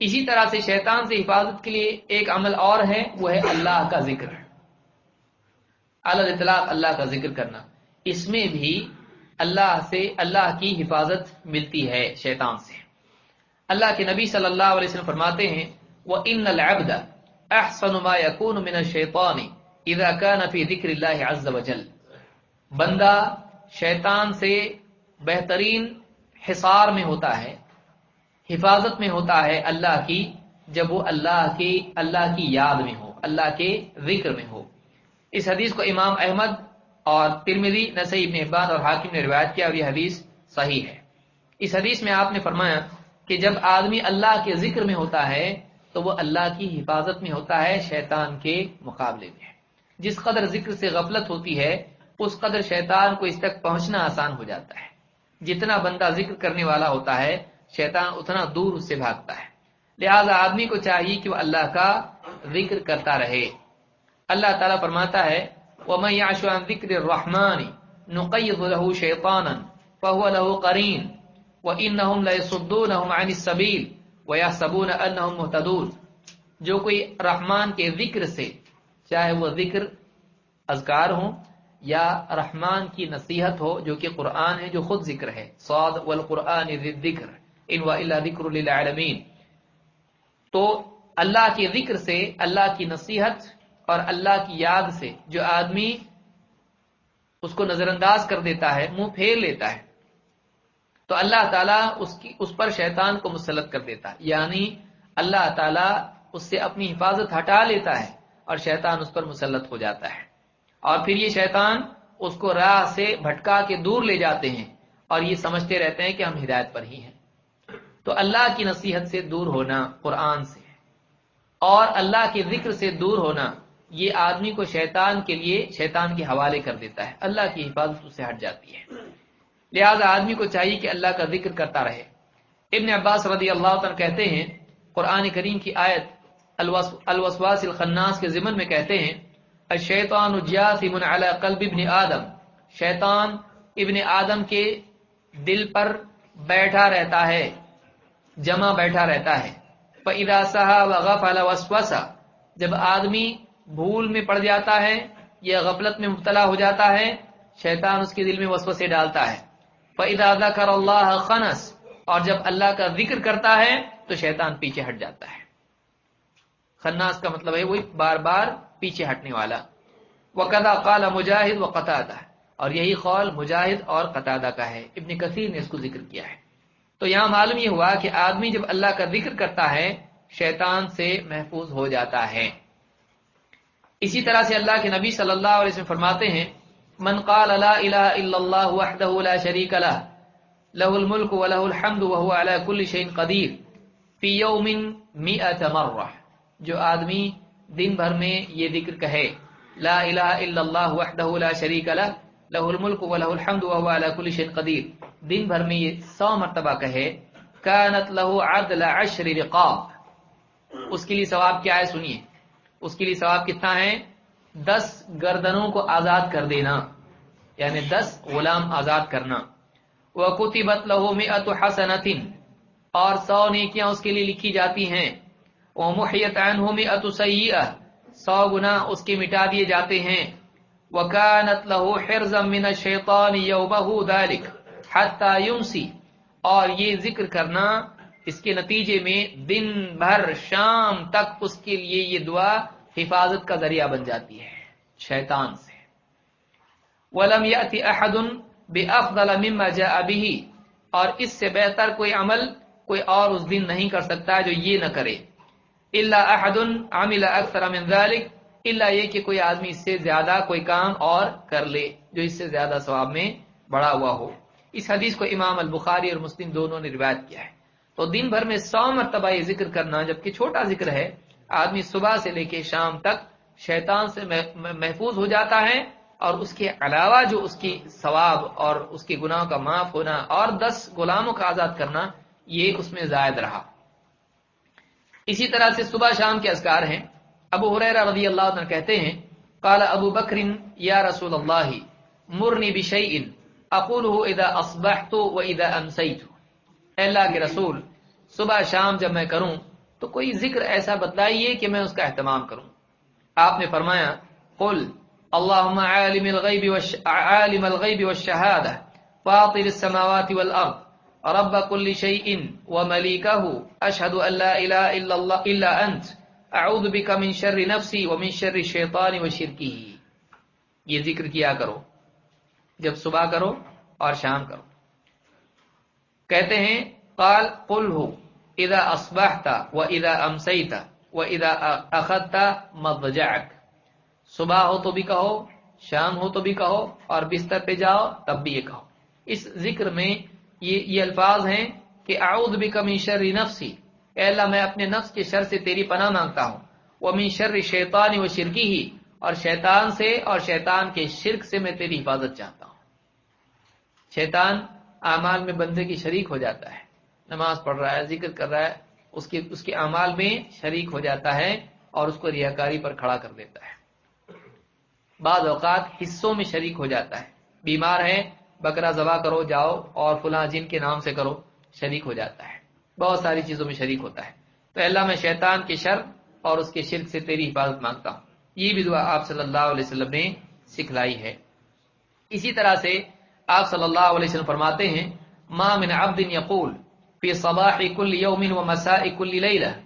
Speaker 2: اسی طرح سے شیطان سے حفاظت کے لیے ایک عمل اور ہے، وہ ہے اللہ کا ذکر۔ اللہ اطلاق اللہ کا ذکر کرنا۔ اس میں بھی اللہ سے اللہ کی حفاظت ملتی ہے شیطان سے۔ اللہ کے نبی صلی اللہ علیہ وسلم فرماتے ہیں وہ ان العبد احسن ما يكون من الشیطان اذا كان في ذکر اللہ عز وجل۔ بندہ شیطان سے بہترین حصار میں ہوتا ہے، حفاظت میں ہوتا ہے اللہ کی، جب وہ اللہ کی اللہ کی یاد میں ہو، اللہ کے ذکر میں ہو۔ اس حدیث کو امام احمد اور ترمذی نسی ابن اور حاکم نے روایت کیا اور یہ حدیث صحیح ہے۔ اس حدیث میں آپ نے فرمایا کہ جب آدمی اللہ کے ذکر میں ہوتا ہے تو وہ اللہ کی حفاظت میں ہوتا ہے، شیطان کے مقابلے میں۔ جس قدر ذکر سے غفلت ہوتی ہے، اس قدر شیطان کو اس تک پہنچنا آسان ہو جاتا ہے۔ جتنا بندہ ذکر کرنے والا ہوتا ہے، شیطان اتنا دور اس سے بھاگتا ہے۔ لہذا آدمی کو چاہیے کہ وہ اللہ کا ذکر کرتا رہے۔ اللہ تعالیٰ فرماتا ہے، وَمَن يَعْشُ عَن ذِكْرِ الرَّحْمَانِ نُقَيِّضُ لَهُ شَيْطَانًا فَهُوَ لَهُ قَرِينٌ وَإِنَّهُمْ لَيَصُدُّونَهُمْ عَنِ السَّبِيلِ وَيَحْسَبُونَ أَنَّهُمْ مُهْتَدُونَ۔ جو کوئی رحمان کے ذکر سے چاہے وہ ذکر اذکار ہوں یا رحمان کی نصیحت ہو، جو کہ قرآن ہے، جو خود ذکر ہے۔ صاد والقرآن ذی الذکر، ان ذکر للعالمین۔ تو اللہ کے ذکر سے، اللہ کی نصیحت اور اللہ کی یاد سے جو آدمی اس کو نظر انداز کر دیتا ہے، منہ پھیر لیتا ہے، تو اللہ تعالیٰ اس کی، اس پر شیطان کو مسلط کر دیتا ہے۔ یعنی اللہ تعالیٰ اس سے اپنی حفاظت ہٹا لیتا ہے۔ اور شیطان اس پر مسلط ہو جاتا ہے۔ اور پھر یہ شیطان اس کو راہ سے بھٹکا کے دور لے جاتے ہیں اور یہ سمجھتے رہتے ہیں کہ ہم ہدایت پر ہی ہیں۔ تو اللہ کی نصیحت سے دور ہونا قرآن سے اور اللہ کے ذکر سے دور ہونا یہ آدمی کو شیطان کے لیے شیطان کے حوالے کر دیتا ہے۔ اللہ کی حفاظت سے ہٹ جاتی ہے۔ لہذا آدمی کو چاہیے کہ اللہ کا ذکر کرتا رہے۔ ابن عباس رضی اللہ عنہ کہتے ہیں، قرآن کریم کی آیت الوسواس الخناس کے ضمن میں کہتے ہیں، الشیطان جاثم علی قلب ابن آدم۔ شیطان ابن آدم کے دل پر بیٹھا رہتا ہے، جمع بیٹھا رہتا ہے۔ فَإِذَا سَحَا وَغَفَلَ وَسْوَسَ۔ جب آدمی بھول میں پڑ جاتا ہے، یا غفلت میں مبتلا ہو جاتا ہے، شیطان اس کے دل میں وسوسے ڈالتا ہے۔ فَإِذَا ذَكَرَ اللَّهَ خَنَسْ۔ اور جب اللہ کا ذکر کرتا ہے، تو شیطان پیچھے ہٹ جاتا ہے۔ خناس کا مطلب ہے وہی بار بار پیچھے ہٹنے والا۔ وَقَدَا قَالَ مجاہد وَقَتَادَ۔ اور یہی قول مجاہد اور قطادہ کا ہے۔ ابن کثیر نے اس کو ذکر کیا ہے۔ تو یہاں معلوم یہ ہوا کہ آدمی جب اللہ کا ذکر کرتا ہے، شیطان سے محفوظ ہو جاتا ہے۔ اسی طرح سے اللہ کے نبی صلی اللہ علیہ وسلم فرماتے ہیں، من قال لا الہ الا اللہ وحده لا شریک له له الملک وله الحمد وهو على كل شيء قدیر، فی یوم مئة مرہ۔ جو آدمی دن بھر میں یہ ذکر کہے، لا الہ الا اللہ وحده لا شریک له له الملک وله الحمد وهو على كل شيء قدیر۔ دن بھر میں یہ سو مرتبہ کہے، کانت له عدل عشر رقاب۔ اس کے لیے ثواب کیا ہے؟ سنیے۔ اس کے لیے ثواب کتنا ہے؟ دس گردنوں کو آزاد کر دینا۔ یعنی دس غلام آزاد کرنا۔ وَكُتِبَتْ لَهُ مِئَةُ حَسَنَةٍ۔ اور سو نیکیاں اس کے لیے لکھی جاتی ہیں۔ ومحیت عنہ مئت سیئہ سو گناہ اس کے مٹا دیے جاتے ہیں۔ وکانت له حرزا من الشیطان یومہ ذلك حتی یمسی اور یہ ذکر کرنا اس کے نتیجے میں دن بھر شام تک اس کے لیے یہ دعا حفاظت کا ذریعہ بن جاتی ہے، شیطان سے۔ ولم يأتي احد بافضل مما جاء به۔ اور اس سے بہتر کوئی عمل کوئی اور اس دن نہیں کر سکتا جو یہ نہ کرے۔ اللہ احد عامل اکثر من ذلك اللہ یہ کہ کوئی آدمی اس سے زیادہ کوئی کام اور کر لے جو اس سے زیادہ ثواب میں بڑا ہوا ہو۔ اس حدیث کو امام البخاری اور مسلم دونوں نے روایت کیا ہے۔ تو دن بھر میں سو مرتبہ یہ ذکر کرنا جبکہ چھوٹا ذکر ہے، آدمی صبح سے لے کے شام تک شیطان سے محفوظ ہو جاتا ہے اور اس کے علاوہ جو اس کی ثواب اور اس کے گناہوں کا معاف ہونا اور دس غلاموں کا آزاد کرنا، یہ اس میں زائد رہا۔ اسی طرح سے صبح شام کے اذکار ہیں۔ ابو حریرہ رضی اللہ عنہ کہتے ہیں، قال ابو بکر، یا رسول اللہ، مرنی بشیء اقوله اذا اصبحت واذا امسیت۔ اے اللہ کے رسول، صبح شام جب میں کروں، تو کوئی ذکر ایسا بتلائیے کہ میں اس کا اہتمام کروں۔ آپ نے فرمایا، قل اللهم عالم الغیب والش... عالم الغیب والشهاده فاطر السماوات والارض۔ رب كل شيء ومليكه. أشهد أن لا إله إلا الله، إلا أنت. أعوذ بك من شر نفسي ومن شر الشيطان وشركه. یہ ذکر کیا کرو، جب صبح کرو اور شام کرو. کہتے ہیں، قال قل ہو اذا اصبحت واذا امسيت واذا اخذت مضجعك. صبح ہو تو بھی کہو، شام ہو تو بھی کہو اور بستر پہ جاؤ تب بھی یہ کہو. اس ذکر میں یہ یہ الفاظ ہیں کہ اعوذ بک من شر نفسی۔ اے اللہ، میں اپنے نفس کے شر سے تیری پناہ مانگتا ہوں۔ وہ شر شیطان و شرکی ہی، اور شیطان سے اور شیطان کے شرک سے میں تیری حفاظت چاہتا ہوں۔ شیطان اعمال میں بندے کی شریک ہو جاتا ہے۔ نماز پڑھ رہا ہے، ذکر کر رہا ہے، اس کے اس کے اعمال میں شریک ہو جاتا ہے اور اس کو ریاکاری پر کھڑا کر دیتا ہے۔ بعض اوقات حصوں میں شریک ہو جاتا ہے۔ بیمار ہے بکرا ذبح کرو، جاؤ اور فلاں جن کے نام سے کرو، شریک ہو جاتا ہے۔ بہت ساری چیزوں میں شریک ہوتا ہے۔ تو اللہ، میں شیطان کے شر اور اس کے شرک سے تیری حفاظت مانگتا ہوں۔ یہ بھی دعا آپ صلی اللہ علیہ وسلم نے سکھلائی ہے۔ اسی طرح سے آپ صلی اللہ علیہ وسلم فرماتے ہیں، ما من عبد یقول فی صباح کل یوم و مساء کل لیلہ.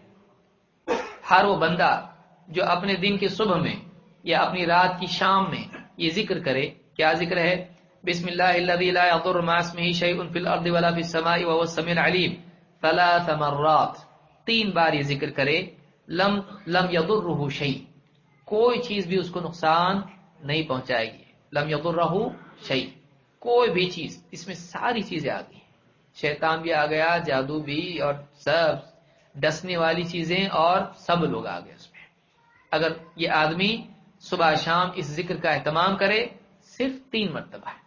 Speaker 2: ہر وہ بندہ جو اپنے دن کی صبح میں یا اپنی رات کی شام میں یہ ذکر کرے، کیا ذکر ہے؟ بسم اللہ الذي لا يضر مع اسمه شيء في الارض ولا في السماء وهو السميع العليم ثلاث مرات تین بار یہ ذکر کرے، لم لم يضره شيء کوئی چیز بھی اس کو نقصان نہیں پہنچائے گی۔ لم يضره شيء کوئی بھی چیز، اس میں ساری چیزیں آ گئی۔ شیطان بھی آ گیا، جادو بھی، اور سب ڈسنے والی چیزیں اور سب لوگ آ گئے اس میں۔ اگر یہ آدمی صبح شام اس ذکر کا اہتمام کرے، صرف تین مرتبہ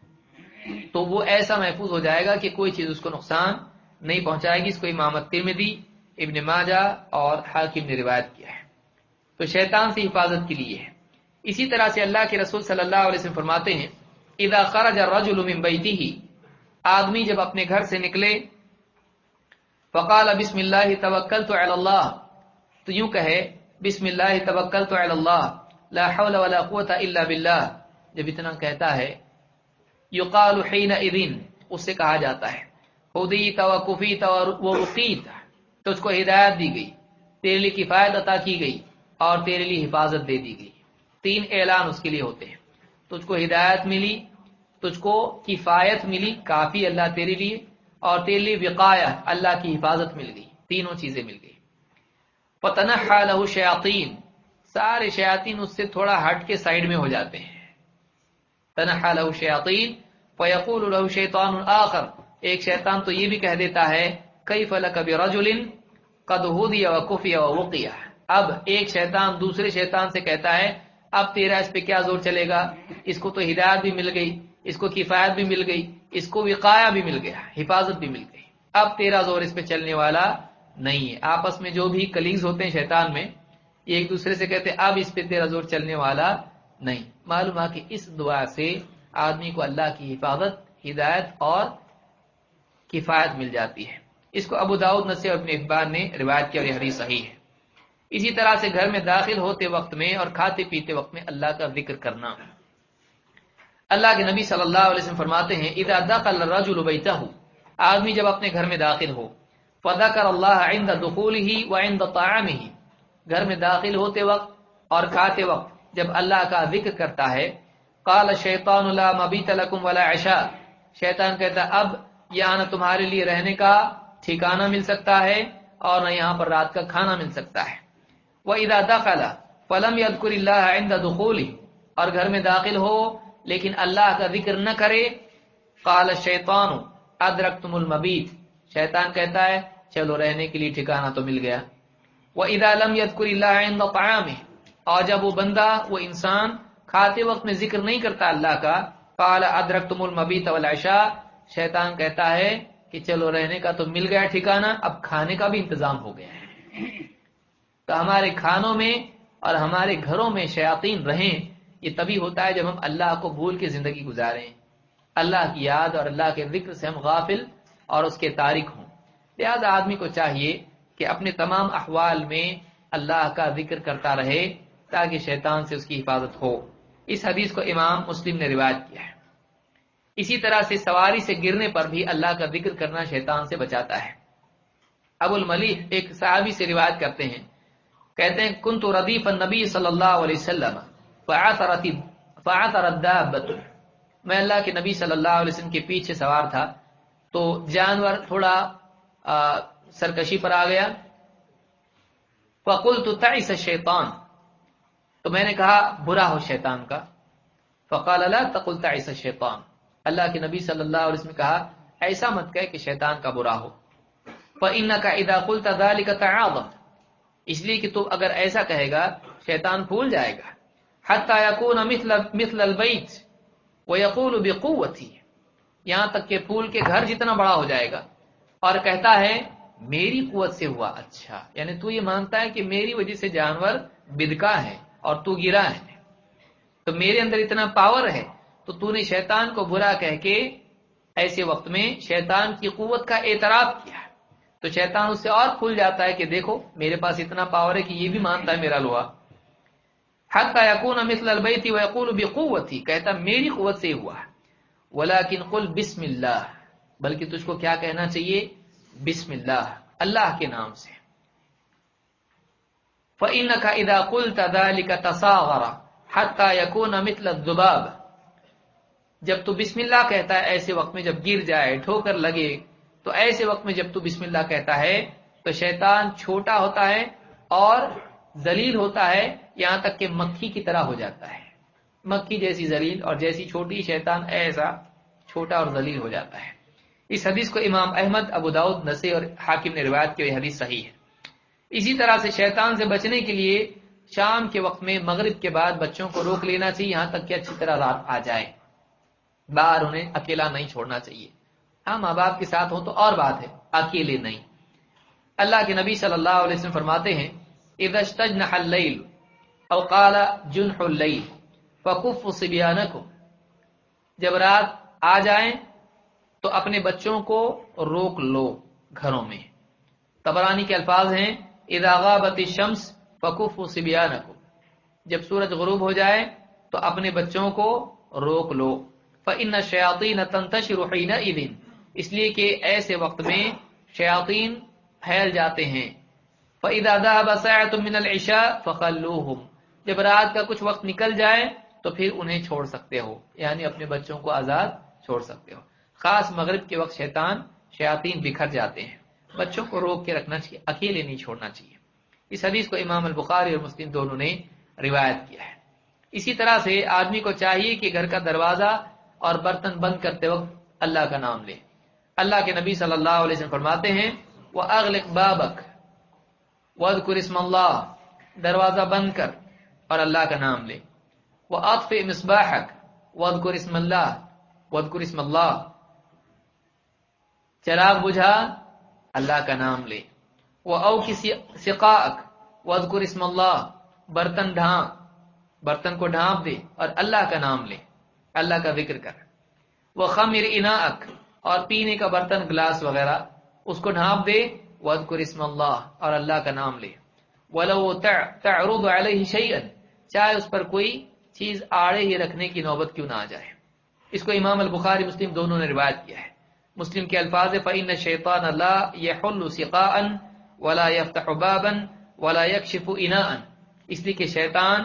Speaker 2: تو وہ ایسا محفوظ ہو جائے گا کہ کوئی چیز اس کو نقصان نہیں پہنچائے گی، اس کو امامت ترمدی ابن ماجہ اور حاکم نے روایت کیا ہے۔ تو شیطان سے حفاظت کے لیے ہے۔ اسی طرح سے اللہ کے رسول صلی اللہ علیہ وسلم فرماتے ہیں، اذا خرج الرجل من بیته آدمی جب اپنے گھر سے نکلے، فقال بسم اللہ توکلت علی اللہ، تو یوں کہے، بسم اللہ توکلت علی اللہ، لا حول ولا قوة الا باللہ۔ جب اتنا کہتا ہے یقال حینئذ اس سے کہا جاتا ہے۔ خودیت و کفیت و وقیت تو اس کو ہدایت دی گئی، تیرے لیے کفایت عطا کی گئی اور تیرے لیے حفاظت دے دی گئی۔ تین اعلان اس کے لیے ہوتے ہیں۔ تجھ کو ہدایت ملی، تجھ کو کفایت ملی، کافی اللہ تیرے لیے، اور تیرے لیے وقایہ، اللہ کی حفاظت مل گئی۔ تینوں چیزیں مل گئی۔ فتنحا له شیاطین سارے شیاطین اس سے تھوڑا ہٹ کے سائیڈ میں ہو جاتے ہیں۔ تنحا له شیاطین فیقول له شیطان آخر. ایک شیطان تو یہ بھی کہہ دیتا ہے، کیف لک برجل قد هدی وکفی ووقی اب ایک شیطان دوسرے شیطان سے کہتا ہے، اب تیرا اس پہ کیا زور چلے گا؟ اس کو تو ہدایت بھی مل گئی، اس کو کفایت بھی مل گئی، اس کو وقایا بھی مل گیا، حفاظت بھی مل گئی۔ اب تیرا زور اس پہ چلنے والا نہیں ہے۔ آپس میں جو بھی کلیگز ہوتے ہیں شیطان میں ایک دوسرے سے کہتے ہیں، اب اس پہ تیرا زور چلنے والا نہیں۔ معلوم ہے کہ اس دعا سے آدمی کو اللہ کی حفاظت، ہدایت اور کفایت مل جاتی ہے۔ اس کو ابو داود نصیر اپنے اخبار نے روایت کیا اور یہ حدیث صحیح ہے۔ اسی طرح سے گھر میں داخل ہوتے وقت میں اور کھاتے پیتے وقت میں اللہ کا ذکر کرنا۔ اللہ کے نبی صلی اللہ علیہ وسلم فرماتے ہیں، اذا دخل الرجل بیتہ آدمی جب اپنے گھر میں داخل ہو، فذکر اللہ عند دخوله وعند طعامه۔ گھر میں داخل ہوتے وقت اور کھاتے وقت جب اللہ کا ذکر کرتا ہے، قال شیطان لا مبیت لکم ولا عشاء۔ شیطان کہتا ہے، اب یہاں نہ تمہارے لیے رہنے کا ٹھکانہ مل سکتا ہے اور نہ یہاں پر رات کا کھانا مل سکتا ہے۔ وَإِذَا دَخَلَ فَلَمْ يَذْكُرِ اللَّهَ عِنْدَ دُخُولِهِ اور گھر میں داخل ہو، لیکن اللہ کا ذکر نہ کرے۔ قال الشیطان، ادرکتم المبیت۔ شیطان کہتا ہے، چلو رہنے کے لیے ٹھکانہ تو مل گیا۔ وَإِذَا لَمْ يَذْكُرِ اللَّهَ عِنْدَ طَعَامِهِ۔ اور جب وہ بندہ، وہ انسان کھاتے وقت میں ذکر نہیں کرتا اللہ کا، قال ادرکتم المبیت والعشاء، شیطان کہتا ہے کہ چلو رہنے کا تو مل گیا ٹھکانہ، اب کھانے کا بھی انتظام ہو گیا۔ ہے تو ہمارے کھانوں میں اور ہمارے گھروں میں شیاطین رہیں، یہ تبھی ہوتا ہے جب ہم اللہ کو بھول کے زندگی گزاریں۔ اللہ کی یاد اور اللہ کے ذکر سے ہم غافل اور اس کے تاریخ ہوں۔ لہذا آدمی کو چاہیے کہ اپنے تمام احوال میں اللہ کا ذکر کرتا رہے۔ تاکہ شیطان سے اس کی حفاظت ہو۔ اس حدیث کو امام مسلم نے روایت کیا ہے۔ اسی طرح سے سواری سے گرنے پر بھی اللہ کا ذکر کرنا شیطان سے بچاتا ہے۔ ابو الملی ایک صحابی سے روایت کرتے ہیں۔ کہتے ہیں کن تو ردیف النبی صلی اللہ علیہ وسلم میں اللہ کے نبی صلی اللہ علیہ وسلم کے پیچھے سوار تھا۔ تو جانور تھوڑا سرکشی پر آ گیا۔ فقل تو تعیس تو میں نے کہا برا ہو شیطان کا۔ فقال اللہ تقل تعیس شیطان اللہ کے نبی صلی اللہ علیہ وسلم نے کہا، ایسا مت کہے کہ شیطان کا برا ہو۔ فَإِنَّكَ إِذَا قُلْتَ ذَلِكَ تَعَاظَمْ اس لیے کہ تو اگر ایسا کہے گا، شیطان پھول جائے گا۔ حَتَّى يَكُونَ مِثْلَ الْبَيْتِ وَيَقُولُ یہاں تک کہ پھول کے گھر جتنا بڑا ہو جائے گا۔ اور کہتا ہے، میری قوت سے ہوا اچھا۔ یعنی تو یہ مانتا ہے کہ میری وجہ سے جانور بدکا ہے۔ اور تو گرا ہے۔ تو میرے اندر اتنا پاور ہے، تو تو نے شیطان کو برا کہہ کے ایسے وقت میں شیطان کی قوت کا اعتراف کیا۔ تو شیطان اس سے اور کھل جاتا ہے کہ دیکھو، میرے پاس اتنا پاور ہے کہ یہ بھی مانتا ہے میرا لوہا حتی یکون مثل البیت ویقول بقوتی، کہتا میری قوت سے ہوا۔ ولیکن قل بسم اللہ، بلکہ تجھ کو کیا کہنا چاہیے؟ بسم اللہ اللہ کے نام سے۔ فَإِنَّكَ إِذَا قُلْتَ ذَلِكَ تَصَاغَرَ حَتَّى يَكُونَ مِثْلَ الذُّبَابِ۔ جب تو بسم اللہ کہتا ہے، ایسے وقت میں جب گر جائے، ٹھوکر لگے، تو ایسے وقت میں جب تو بسم اللہ کہتا ہے، تو شیطان چھوٹا ہوتا ہے اور ذلیل ہوتا ہے، یہاں تک کہ مکھی کی طرح ہو جاتا ہے۔ مکھی جیسی ذلیل اور جیسی چھوٹی شیطان ایسا چھوٹا اور ذلیل ہو جاتا ہے۔ اس حدیث کو امام احمد، ابو داود نسی اور حاکم نے روایت کی حدیث صحیح ہے۔ اسی طرح سے شیطان سے بچنے کے لیے شام کے وقت میں مغرب کے بعد بچوں کو روک لینا چاہیے، یہاں تک کہ اچھی طرح رات آ جائے۔ باہر انہیں اکیلا نہیں چھوڑنا چاہیے۔ ہاں ماں باپ کے ساتھ ہو تو اور بات ہے، اکیلے نہیں۔ اللہ کے نبی صلی اللہ علیہ وسلم فرماتے ہیں او قال جنح اللیل فکف صبیانکم۔ جب رات آ جائیں تو اپنے بچوں کو روک لو گھروں میں۔ تبرانی کے الفاظ ہیں اذا غابت الشمس فکف جب سورج غروب ہو جائے تو اپنے بچوں کو روک لو۔ فَإِنَّ الشَّيَاطِينَ تَنْتَشِرُ حِينَئِذٍ۔ اس لیے کہ ایسے وقت میں شیاطین پھیل جاتے ہیں۔ فَإِذَا ذَهَبَ سَاعَةٌ جب رات کا کچھ وقت نکل جائے تو پھر انہیں چھوڑ سکتے ہو یعنی اپنے بچوں کو آزاد چھوڑ سکتے ہو۔ خاص مغرب کے وقت شیطان، شیاطین بکھر جاتے ہیں۔ بچوں کو روک کے رکھنا چاہیے، اکیلے نہیں چھوڑنا چاہیے۔ اس حدیث کو امام البخاری اور مسلم دونوں نے روایت کیا ہے۔ اسی طرح سے آدمی کو چاہیے کہ گھر کا دروازہ اور برتن بند کرتے وقت اللہ کا نام لے۔ اللہ کے نبی صلی اللہ علیہ وسلم فرماتے ہیں وہ اغلق بابک وذکر اسم اللہ دروازہ بند کر اور اللہ کا نام لے۔ وہ اطف مصباحک وذکر اسم اللہ وذکر اسم اللہ چراغ بجھا اللہ کا نام لے۔ وہ او کسی سقاق وذکر اسم اللہ برتن ڈھانپ، برتن کو ڈھانپ دے اور اللہ کا نام لے۔ اللہ کا ذکر کر۔ وہ خمر اناک اور پینے کا برتن گلاس وغیرہ، اس کو ڈھانپ دے۔ وذکر اسم اللہ اور اللہ کا نام لے۔ ولو تعرض علیہ شیئا چاہے اس پر کوئی چیز آڑے ہی رکھنے کی نوبت کیوں نہ آ جائے۔ اس کو امام البخاری مسلم دونوں نے روایت کیا ہے۔ مسلم کے الفاظ فإن الشیطان لا يحل سقاء ولا يفتح بابا ولا يكشف اناء اس لیے کہ شیطان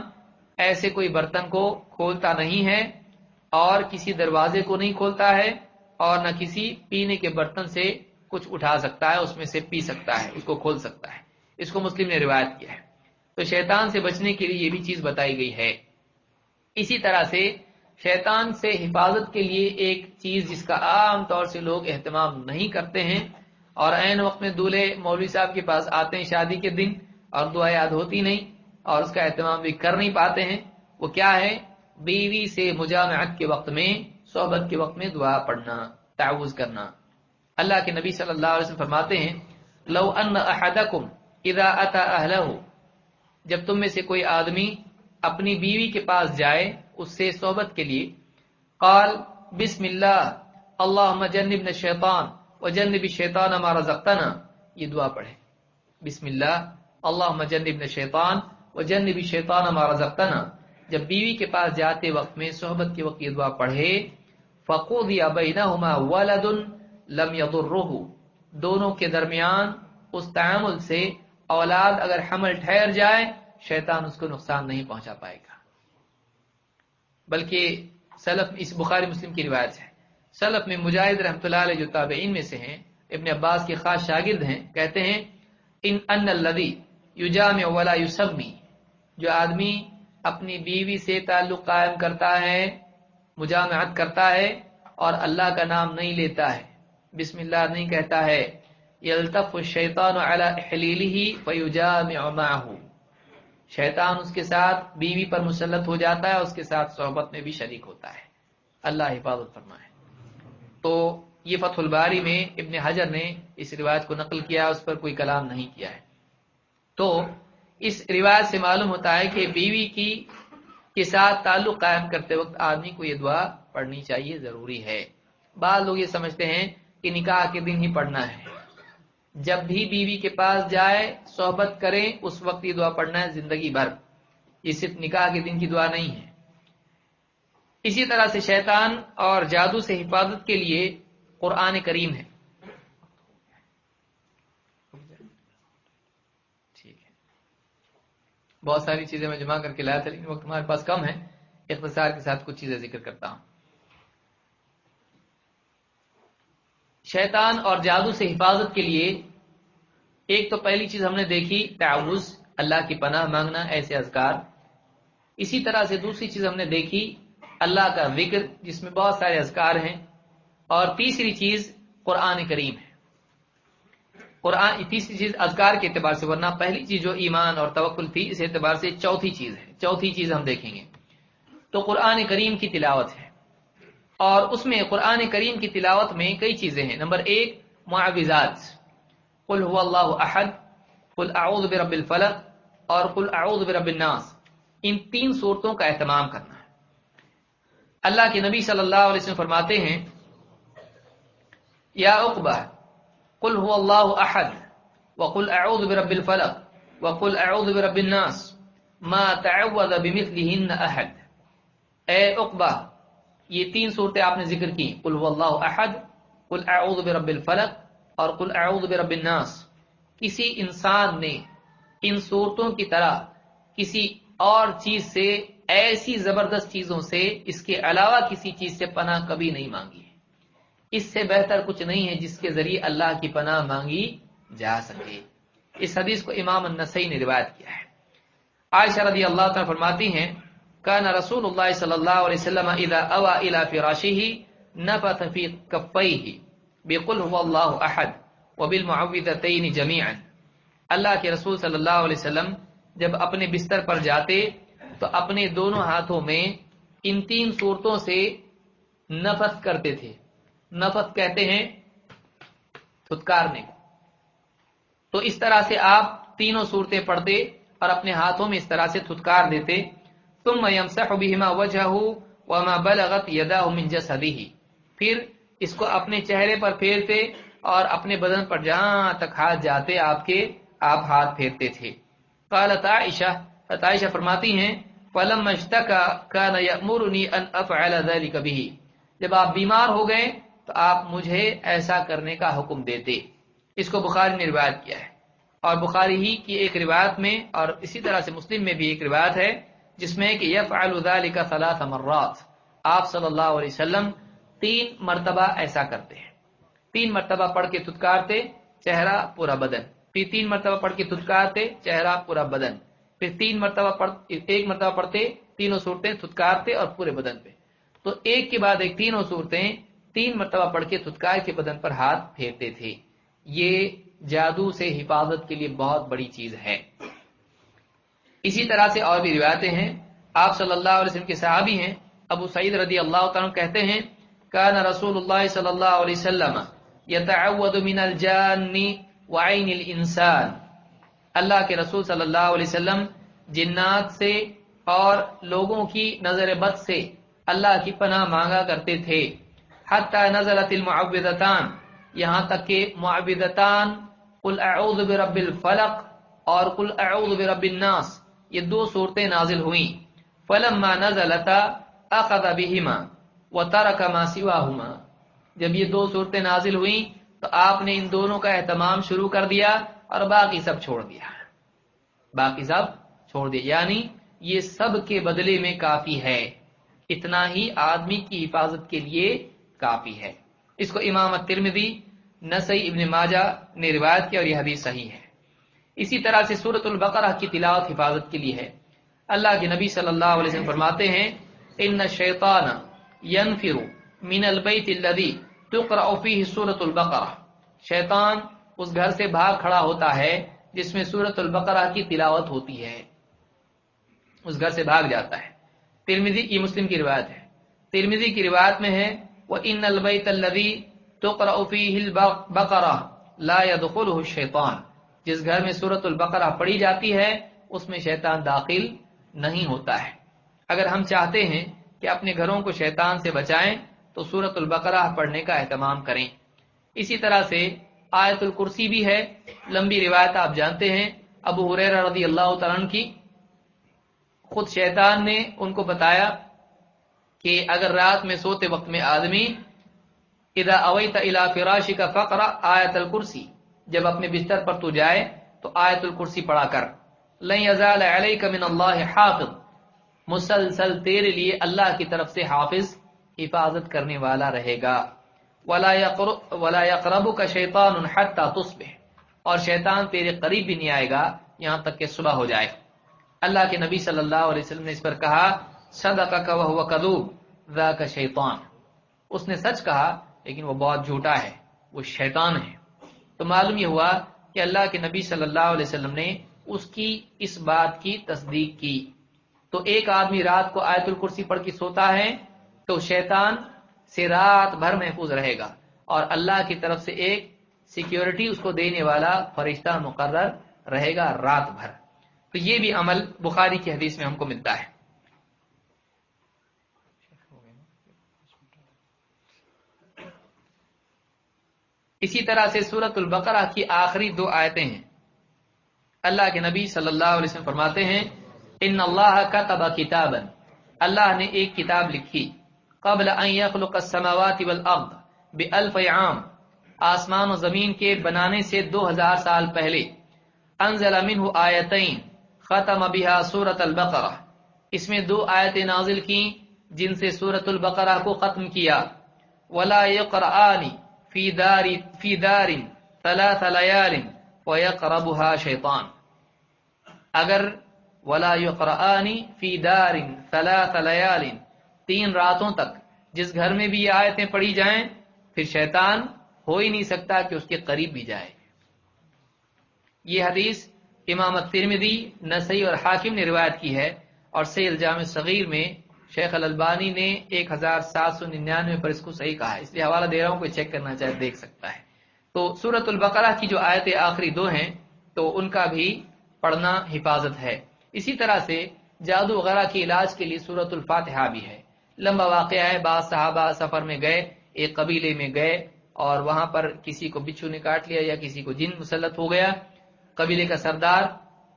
Speaker 2: ایسے کوئی برتن کو کھولتا نہیں ہے اور کسی دروازے کو نہیں کھولتا ہے اور نہ کسی پینے کے برتن سے کچھ اٹھا سکتا ہے، اس میں سے پی سکتا ہے، اس کو کھول سکتا ہے۔ اس کو مسلم نے روایت کیا ہے۔ تو شیطان سے بچنے کے لیے یہ بھی چیز بتائی گئی ہے۔ اسی طرح سے شیطان سے حفاظت کے لیے ایک چیز جس کا عام طور سے لوگ اہتمام نہیں کرتے ہیں۔ اور عین وقت میں دولہے مولوی صاحب کے پاس آتے ہیں شادی کے دن اور دعا یاد ہوتی نہیں اور اس کا اہتمام بھی کر نہیں پاتے ہیں۔ وہ کیا ہے؟ بیوی سے مجامعت کے وقت میں، صحبت کے وقت میں دعا پڑھنا تعوض کرنا۔ اللہ کے نبی صلی اللہ علیہ وسلم فرماتے ہیں، لو ان احدکم اذا اتا اہلہ، جب تم میں سے کوئی آدمی اپنی بیوی کے پاس جائے اس سے صحبت کے لیے۔ قال، بسم اللہ، اللہم جنبنا الشیطان وجنب الشیطان ما رزقتنا۔ یہ دعا پڑھے بسم اللہ اللہ اللہم جنبنا الشیطان وجنب الشیطان ما رزقتنا۔ جب بیوی کے پاس جاتے وقت میں صحبت کے وقت یہ دعا پڑھے فقوضی بینہما ولد لم یضرہ۔ دونوں کے درمیان اس تعامل سے اولاد اگر حمل ٹھہر جائے، شیطان اس کو نقصان نہیں پہنچا پائے گا۔ بلکہ سلف اس بخاری مسلم کی روایت ہے۔ سلف میں مجاہد رحمۃ اللہ علیہ جو تابعین میں سے ہیں، ابن عباس کے خاص شاگرد ہیں، کہتے ہیں، ان ان الذی یجامع ولا یسمی جو آدمی اپنی بیوی سے تعلق قائم کرتا ہے، مجامعت کرتا ہے اور اللہ کا نام نہیں لیتا ہے۔ بسم اللہ نہیں کہتا ہے یلطف الشیطان علی حلیلہ فیجامع معه شیطان اس کے ساتھ بیوی پر مسلط ہو جاتا ہے اس کے ساتھ صحبت میں بھی شریک ہوتا ہے۔ اللہ حفاظت فرمائے۔ تو یہ فتح الباری میں ابن حجر نے اس روایت کو نقل کیا، اس پر کوئی کلام نہیں کیا ہے۔ تو اس روایت سے معلوم ہوتا ہے کہ بیوی کی، کے ساتھ تعلق قائم کرتے وقت آدمی کو یہ دعا پڑھنی چاہیے، ضروری ہے۔ بعض لوگ یہ سمجھتے ہیں کہ نکاح کے دن ہی پڑھنا ہے۔ جب بھی بیوی کے پاس جائے، صحبت کریں، اس وقت یہ دعا پڑھنا ہے، زندگی بھر۔ یہ صرف نکاح کے دن کی دعا نہیں ہے۔ اسی طرح سے شیطان اور جادو سے حفاظت کے لیے قرآن کریم ہے۔ ٹھیک ہے۔ بہت ساری چیزیں میں جمع کر کے لایا تھا، لیکن وقت ہمارے پاس کم ہے۔ اختصار کے ساتھ کچھ چیزیں ذکر کرتا ہوں۔ شیطان اور جادو سے حفاظت کے لیے ایک تو پہلی چیز ہم نے دیکھی تعوض اللہ کی پناہ مانگنا، ایسے اذکار۔ اسی طرح سے دوسری چیز ہم نے دیکھی، اللہ کا ذکر، جس میں بہت سارے اذکار ہیں۔ اور تیسری چیز، قرآن کریم ہے۔ قرآن، تیسری چیز اذکار کے اعتبار سے، ورنہ پہلی چیز جو ایمان اور توکل تھی، اس اعتبار سے چوتھی چیز ہے۔ چوتھی چیز ہم دیکھیں گے۔ تو قرآن کریم کی تلاوت ہے۔ اور اس میں قرآن کریم کی تلاوت میں کئی چیزیں ہیں۔ نمبر ایک، معاوضات۔ قل هو اللہ احد، قل اعوذ برب الفلق اور قل اعوذ برب الناس۔ ان تین صورتوں کا اہتمام کرنا ہے۔ اللہ کے نبی صلی اللہ علیہ وسلم فرماتے ہیں، یا اقبہ قل هو اللہ احد، وقل اعوذ برب الفلق، وقل اعوذ برب الناس، ما تعوذ بمثلهن احد۔ اے اقبہ یہ تین صورتیں آپ نے ذکر کی قل اللہ احد، قل اعوذ برب الفلق اور قل اعوذ برب الناس۔ کسی انسان نے ان صورتوں کی طرح کسی اور چیز سے، ایسی زبردست چیزوں سے، اس کے علاوہ کسی چیز سے پناہ کبھی نہیں مانگی اس سے بہتر کچھ نہیں ہے جس کے ذریعے اللہ کی پناہ مانگی جا سکے۔ اس حدیث کو امام النسائی نے روایت کیا ہے۔ عائشہ رضی اللہ تعالی فرماتی ہیں كان رسول الله صلى الله عليه وسلم اذا اوى الى فراشه، نفث في كفيه، بقل هو الله احد وبالمعوذتين جميعا. اللہ کے رسول صلی اللہ علیہ وسلم جب اپنے بستر پر جاتے، تو اپنے دونوں ہاتھوں میں ان تین صورتوں سے نفت کرتے تھے۔ نفت کہتے ہیں تھتکارنے تو اس طرح سے آپ تینوں صورتیں پڑھتے اور اپنے ہاتھوں میں اس طرح سے تھتکار دیتے۔ ثم يمسح بهما وجهه وما بلغت يداه من جسده۔ پھر اس کو اپنے چہرے پر پھیرتے اور اپنے بدن پر جہاں تک ہاتھ جاتے آپ کے، آپ ہاتھ پھیرتے تھے۔ قالت عائشہ عائشہ فرماتی ہیں فلم اشتكى كان يأمرني ان افعل ذلك به۔ جب آپ بیمار ہو گئے تو آپ مجھے ایسا کرنے کا حکم دیتے۔ اس کو بخاری نے روایت کیا ہے۔ اور بخاری ہی کی ایک روایت میں اور اسی طرح سے مسلم میں بھی ایک روایت ہے۔ جس میں کہ یفعل ذلك ثلاث مرات، آپ صلی اللہ علیہ وسلم تین مرتبہ ایسا کرتے ہیں۔ تین مرتبہ پڑھ کے تھتکارتے، چہرہ پورا بدن۔ پھر تین مرتبہ پڑھ کے تھتکارتے، چہرہ پورا بدن۔ پھر تین مرتبہ پڑھ، ایک مرتبہ پڑھتے، تینوں صورتیں تھتکارتے اور پورے بدن پہ۔ تو ایک کے بعد ایک تینوں صورتیں تین مرتبہ پڑھ کے تھتکار کے بدن پر ہاتھ پھیرتے تھے۔ یہ جادو سے حفاظت کے لیے بہت بڑی چیز ہے۔ اسی طرح سے اور بھی روایتیں ہیں۔ آپ صلی اللہ علیہ وسلم کے صحابی ہیں۔ ابو سعید رضی اللہ تعالیٰ کہتے ہیں، کان رسول اللہ صلی اللہ علیہ وسلم یتعود من الجان وعین الانسان. اللہ کے رسول صلی اللہ علیہ وسلم جنات سے اور لوگوں کی نظر بد سے اللہ کی پناہ مانگا کرتے تھے۔ حتی نزلت المعبدتان یہاں تک کہ معبدتان قل اعوذ برب الفلق اور قل اعوذ برب الناس۔ یہ دو صورتیں نازل ہوئیں۔ فلما نزلتا اخذ بهما وترك ما سواهما۔ جب یہ دو صورتیں نازل ہوئیں تو آپ نے ان دونوں کا اہتمام شروع کر دیا اور باقی سب چھوڑ دیا۔ باقی سب چھوڑ دیا۔ یعنی یہ سب کے بدلے میں کافی ہے۔ اتنا ہی آدمی کی حفاظت کے لیے کافی ہے۔ اس کو امام ترمدی نسی ابن ماجہ نے روایت کیا اور یہ حدیث صحیح ہے۔ اسی طرح سے سورت البقرہ کی تلاوت حفاظت کے لیے ہے۔ اللہ کے نبی صلی اللہ علیہ وسلم فرماتے ہیں، ان شیطان ینفر من البیت الذی تقرأ فیہ سورت البقرہ. شیطان اس گھر سے بھاگ کھڑا ہوتا ہے جس میں سورت البقرہ کی تلاوت ہوتی ہے۔ اس گھر سے بھاگ جاتا ہے۔ ترمیزی کی مسلم کی روایت ہے۔ ترمیزی کی روایت میں ہے وہ ان البیت الذی تقرأ فیہ البقرہ لا يدخلہ الشیطان جس گھر میں سورت البقرہ پڑھی جاتی ہے، اس میں شیطان داخل نہیں ہوتا ہے۔ اگر ہم چاہتے ہیں کہ اپنے گھروں کو شیطان سے بچائیں، تو سورت البقرہ پڑھنے کا اہتمام کریں۔ اسی طرح سے آیت الکرسی بھی ہے۔ لمبی روایت آپ جانتے ہیں۔ ابو حریر رضی اللہ تعالیٰ کی خود شیطان نے ان کو بتایا کہ اگر رات میں سوتے وقت میں آدمی اذا اویت الى فراشی کا فقر آیت الکرسی جب اپنے بستر پر تو جائے تو آیت الکرسی پڑھا کر، لن یزال علیک من اللہ حافظ. مسلسل تیرے لیے اللہ کی طرف سے حافظ حفاظت کرنے والا رہے گا۔ ولا يقربك شیطان حتى تصبح۔ اور شیطان تیرے قریب بھی نہیں آئے گا یہاں تک کہ صبح ہو جائے۔ اللہ کے نبی صلی اللہ علیہ وسلم نے اس پر کہا صدقك وهو كذوب ذاك شیطان. اس نے سچ کہا، لیکن وہ بہت جھوٹا ہے، وہ شیطان ہے۔ تو معلوم یہ ہوا کہ اللہ کے نبی صلی اللہ علیہ وسلم نے اس کی اس بات کی تصدیق کی۔ تو ایک آدمی رات کو آیت الکرسی پڑھ کے سوتا ہے تو شیطان سے رات بھر محفوظ رہے گا اور اللہ کی طرف سے ایک سیکیورٹی اس کو دینے والا فرشتہ مقرر رہے گا رات بھر۔ تو یہ بھی عمل بخاری کی حدیث میں ہم کو ملتا ہے۔ اسی طرح سے سورت البقرہ کی آخری دو آیتیں ہیں۔ اللہ کے نبی صلی اللہ علیہ وسلم فرماتے ہیں، ان اللہ کا تبا کتاب اللہ نے ایک کتاب لکھی۔ قبل ان يخلق السماوات والارض بالف عام۔ آسمان و زمین کے بنانے سے دو ہزار سال پہلے۔ انزل منه آیتین۔ ختم بها سورت البقرہ۔ اس میں دو آیتیں نازل کی جن سے سورت البقرہ کو ختم کیا۔ ولا يقرآن فی دار فی دار ثلاث لیال ويقربها شیطان۔ اگر ولا يقرآن فی دار ثلاث لیال تین راتوں تک جس گھر میں بھی یہ آیتیں پڑھی جائیں، پھر شیطان ہو ہی نہیں سکتا کہ اس کے قریب بھی جائے۔ یہ حدیث امام ترمدی نسائی اور حاکم نے روایت کی ہے اور سیل جامع صغیر میں شیخ الالبانی نے ایک ہزار سات سو ننانوے پر اس کو صحیح کہا ہے۔ اس لیے حوالہ دے رہا ہوں کوئی چیک کرنا چاہے دیکھ سکتا ہے۔ تو سورت البقرہ کی جو آیت آخری دو ہیں، تو ان کا بھی پڑھنا حفاظت ہے۔ اسی طرح سے جادو وغیرہ کے علاج کے لیے سورت الفاتحہ بھی ہے۔ لمبا واقعہ ہے، بعض صحابہ سفر میں گئے، ایک قبیلے میں گئے اور وہاں پر کسی کو بچھو نے کاٹ لیا یا کسی کو جن مسلط ہو گیا۔ قبیلے کا سردار،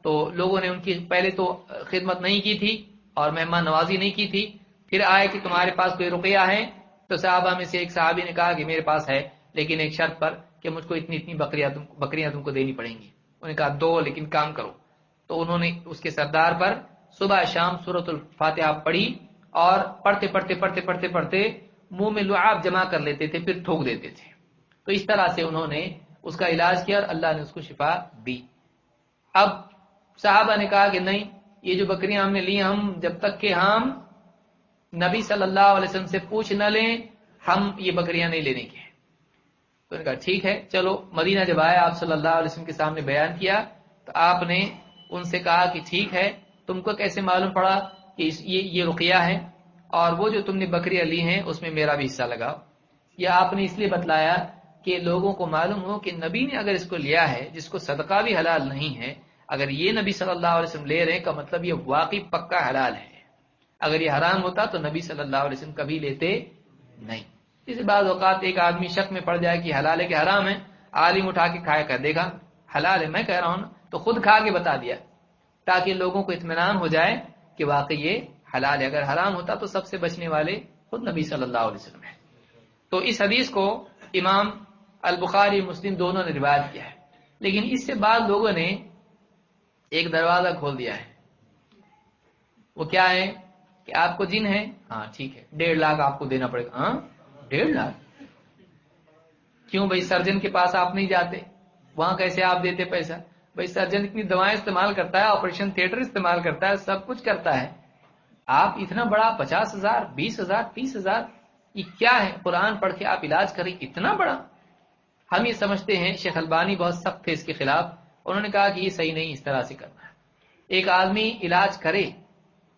Speaker 2: تو لوگوں نے ان کی پہلے تو خدمت نہیں کی تھی اور مہمان نوازی نہیں کی تھی، پھر آئے کہ تمہارے پاس کوئی رقیہ ہے؟ تو صحابہ میں سے ایک صحابی نے کہا کہ میرے پاس ہے، لیکن ایک شرط پر کہ مجھ کو اتنی اتنی بکریاں تم بکریاں تم کو دینی پڑیں گی۔ انہوں نے کہا، دو، لیکن کام کرو۔ تو انہوں نے اس کے سردار پر صبح شام صورت الفاتحہ پڑھی اور پڑھتے پڑھتے پڑھتے پڑھتے پڑھتے منہ میں لعاب جمع کر لیتے تھے، پھر ٹھوک دیتے تھے۔ تو اس طرح سے انہوں نے اس کا علاج کیا اور اللہ نے اس کو شفا دی۔ اب صحابہ نے کہا کہ نہیں یہ جو بکریاں ہم نے لی ہم جب تک کہ ہم نبی صلی اللہ علیہ وسلم سے پوچھ نہ لیں، ہم یہ بکریاں نہیں لینے کے تو نے کہا ٹھیک ہے، چلو، مدینہ جب آیا، آپ صلی اللہ علیہ وسلم کے سامنے بیان کیا، تو آپ نے ان سے کہا کہ ٹھیک ہے، تم کو کیسے معلوم پڑا کہ یہ یہ رقیہ ہے؟ اور وہ جو تم نے بکریاں لی ہیں، اس میں میرا بھی حصہ لگاؤ۔ یا آپ نے اس لیے بتلایا کہ لوگوں کو معلوم ہو کہ نبی نے اگر اس کو لیا ہے، جس کو صدقہ بھی حلال نہیں ہے اگر یہ نبی صلی اللہ علیہ وسلم لے رہے کا مطلب یہ واقعی پکا حلال ہے۔ اگر یہ حرام ہوتا تو نبی صلی اللہ علیہ وسلم کبھی لیتے نہیں۔ اسی بعض اوقات ایک آدمی شک میں پڑ جائے کہ حلال ہے کہ حرام ہے، عالم اٹھا کے کھایا کر دے گا حلال ہے، میں کہہ رہا ہوں تو خود کھا کے بتا دیا۔ تاکہ لوگوں کو اطمینان ہو جائے کہ واقعی یہ حلال ہے۔ اگر حرام ہوتا تو سب سے بچنے والے خود نبی صلی اللہ علیہ وسلم ہے تو اس حدیث کو امام البخاری مسلم دونوں نے روایت کیا ہے۔ لیکن اس سے بعد لوگوں نے ایک دروازہ کھول دیا ہے۔ وہ کیا ہے کہ آپ کو جن ہے؟ ہاں ٹھیک ہے۔ ڈیڑھ لاکھ آپ کو دینا پڑے گا۔ ہاں؟ ڈیڑھ لاکھ؟ کیوں بھائی سرجن کے پاس آپ نہیں جاتے؟ وہاں کیسے آپ دیتے پیسہ؟ بھائی سرجن اتنی دوائیں استعمال کرتا ہے، آپریشن تھیٹر استعمال کرتا ہے، سب کچھ کرتا ہے۔ آپ اتنا بڑا پچاس ہزار، بیس ہزار، تیس ہزار، یہ کیا ہے؟ قرآن پڑھ کے آپ علاج کریں، اتنا بڑا۔ ہم یہ سمجھتے ہیں، شیخ البانی بہت سخت تھے اس کے خلاف۔ انہوں نے کہا کہ یہ صحیح نہیں، اس طرح سے کرنا ہے۔ ایک آدمی علاج کرے،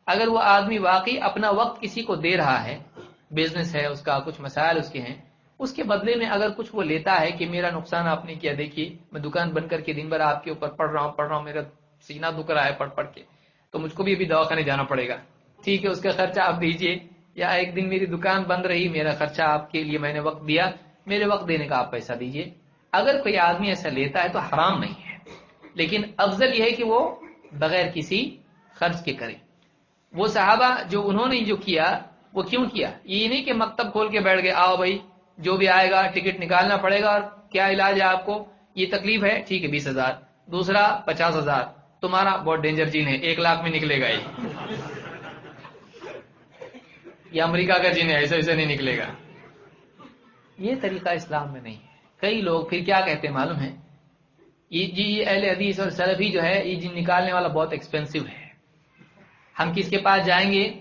Speaker 2: اگر وہ آدمی واقعی اپنا وقت کسی کو دے رہا ہے بزنس ہے، اس کا کچھ مسائل اس کے ہیں، اس کے بدلے میں اگر کچھ وہ لیتا ہے کہ میرا نقصان آپ نے کیا، دیکھیے، میں دکان بند کر کے دن بھر آپ کے اوپر پڑھ رہا ہوں، پڑھ رہا ہوں، میرا سینہ دکھ رہا ہے، پڑھ پڑھ کے، تو مجھ کو بھی ابھی دواخانے جانا پڑے گا۔ ٹھیک ہے، اس کا خرچہ آپ دیجیے یا ایک دن میری دکان بند رہی، میرا خرچہ آپ کے لیے میں نے وقت دیا، میرے وقت دینے کا آپ پیسہ دیجیے اگر کوئی آدمی ایسا لیتا ہے تو حرام نہیں ہے۔ لیکن افضل یہ ہے کہ وہ بغیر کسی خرچ کے کرے۔ وہ صحابہ جو انہوں نے جو کیا، وہ کیوں کیا؟ یہ نہیں کہ مکتب کھول کے بیٹھ گئے، آؤ بھائی، جو بھی آئے گا، ٹکٹ نکالنا پڑے گا اور کیا علاج ہے آپ کو؟ یہ تکلیف ہے، ٹھیک ہے، بیس ہزار۔ دوسرا، پچاس ہزار۔ تمہارا بہت ڈینجر جین ہے، ایک لاکھ میں نکلے گا یہ۔ امریکہ کا جین ہے، ایسے ایسے نہیں نکلے گا۔ یہ طریقہ اسلام میں نہیں ہے۔ کئی لوگ پھر کیا کہتے معلوم ہے؟ جی اہل حدیث اور سلفی جو ہے یہ جی نکالنے والا بہت ایکسپینسو ہے۔ ہم کس کے پاس جائیں گے؟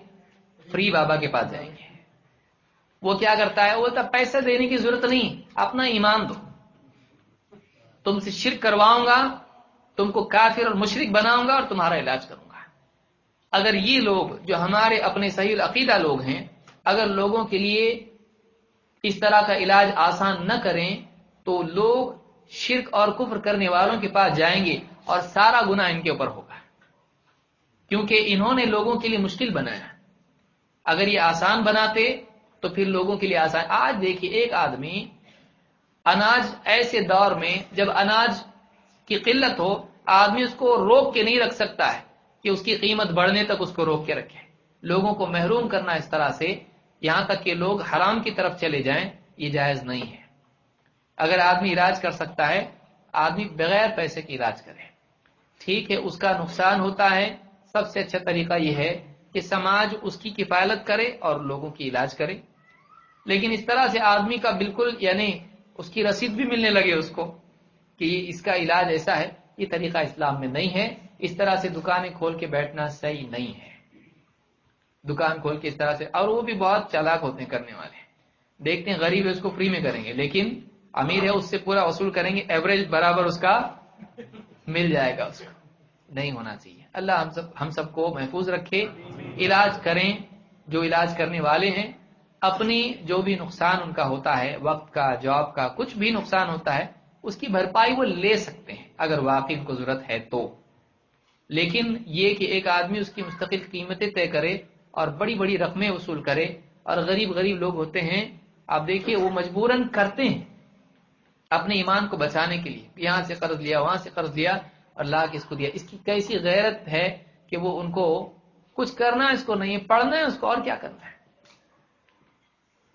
Speaker 2: فری بابا کے پاس جائیں گے۔ وہ کیا کرتا ہے؟ وہ تو پیسہ دینے کی ضرورت نہیں، اپنا ایمان دو۔ تم سے شرک کرواؤں گا، تم کو کافر اور مشرق بناؤں گا اور تمہارا علاج کروں گا۔ اگر یہ لوگ جو ہمارے اپنے صحیح العقیدہ لوگ ہیں، اگر لوگوں کے لیے اس طرح کا علاج آسان نہ کریں، تو لوگ شرک اور کفر کرنے والوں کے پاس جائیں گے اور سارا گنا ان کے اوپر ہوگا۔ کیونکہ انہوں نے لوگوں کے لیے مشکل بنایا۔ اگر یہ آسان بناتے تو پھر لوگوں کے لیے آسان۔ آج دیکھیے ایک آدمی اناج ایسے دور میں جب اناج کی قلت ہو، آدمی اس کو روک کے نہیں رکھ سکتا ہے کہ اس کی قیمت بڑھنے تک اس کو روک کے رکھے۔ لوگوں کو محروم کرنا اس طرح سے، یہاں تک کہ لوگ حرام کی طرف چلے جائیں، یہ جائز نہیں ہے۔ اگر آدمی علاج کر سکتا ہے، آدمی بغیر پیسے کے علاج کرے۔ ٹھیک ہے، اس کا نقصان ہوتا ہے۔ سب سے اچھا طریقہ یہ ہے کہ سماج اس کی کفالت کرے اور لوگوں کی علاج کرے۔ لیکن اس طرح سے آدمی کا بالکل یعنی اس کی رسید بھی ملنے لگے اس کو کہ اس کا علاج ایسا ہے، یہ طریقہ اسلام میں نہیں ہے۔ اس طرح سے دکانیں کھول کے بیٹھنا صحیح نہیں ہے۔ دکان کھول کے اس طرح سے، اور وہ بھی بہت چالاک ہوتے ہیں کرنے والے۔ دیکھتے ہیں، غریب ہے، اس کو فری میں کریں گے۔ لیکن امیر ہے، اس سے پورا وصول کریں گے ایوریج برابر اس کا مل جائے گا اس کو۔ نہیں ہونا چاہیے۔ اللہ ہم سب ہم سب کو محفوظ رکھے، علاج کریں، جو علاج کرنے والے ہیں، اپنی جو بھی نقصان ان کا ہوتا ہے، وقت کا، جاب کا، کچھ بھی نقصان ہوتا ہے، اس کی بھرپائی وہ لے سکتے ہیں، اگر واقعی ان کو ضرورت ہے تو۔ لیکن یہ کہ ایک آدمی اس کی مستقل قیمتیں طے کرے اور بڑی بڑی رقمیں وصول کرے، اور غریب غریب لوگ ہوتے ہیں، آپ دیکھیے، وہ مجبوراً کرتے ہیں۔ اپنے ایمان کو بچانے کے لیے، یہاں سے قرض لیا، وہاں سے قرض لیا اور لا کے اس کو دیا۔ اس کی کیسی غیرت ہے کہ وہ ان کو کچھ کرنا اس کو نہیں، پڑھنا ہے، اس کو اور کیا کرنا ہے؟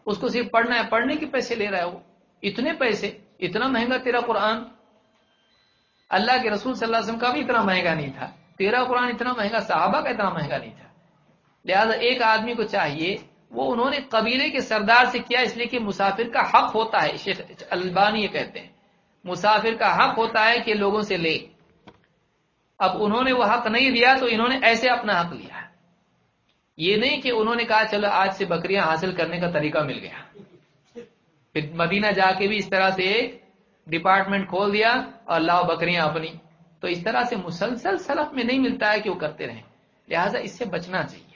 Speaker 2: اس کو صرف پڑھنا ہے، پڑھنے کے پیسے لے رہا ہے وہ۔ اتنے پیسے، اتنا مہنگا تیرا قرآن۔ اللہ کے رسول صلی اللہ علیہ وسلم کا بھی اتنا مہنگا نہیں تھا۔ تیرا قرآن اتنا مہنگا، صحابہ کا اتنا مہنگا نہیں تھا۔ لہذا ایک آدمی کو چاہیے وہ انہوں نے قبیلے کے سردار سے کیا اس لیے کہ مسافر کا حق ہوتا ہے، شیخ البانی یہ کہتے ہیں۔ مسافر کا حق ہوتا ہے کہ لوگوں سے لے۔ اب انہوں نے وہ حق نہیں دیا تو انہوں نے ایسے اپنا حق لیا۔ یہ نہیں کہ انہوں نے کہا، چلو آج سے بکریاں حاصل کرنے کا طریقہ مل گیا۔ پھر مدینہ جا کے بھی اس طرح سے ایک ڈپارٹمنٹ کھول دیا اور لاؤ بکریاں اپنی۔ تو اس طرح سے مسلسل سلف میں نہیں ملتا ہے کہ وہ کرتے رہیں۔ لہٰذا اس سے بچنا چاہیے۔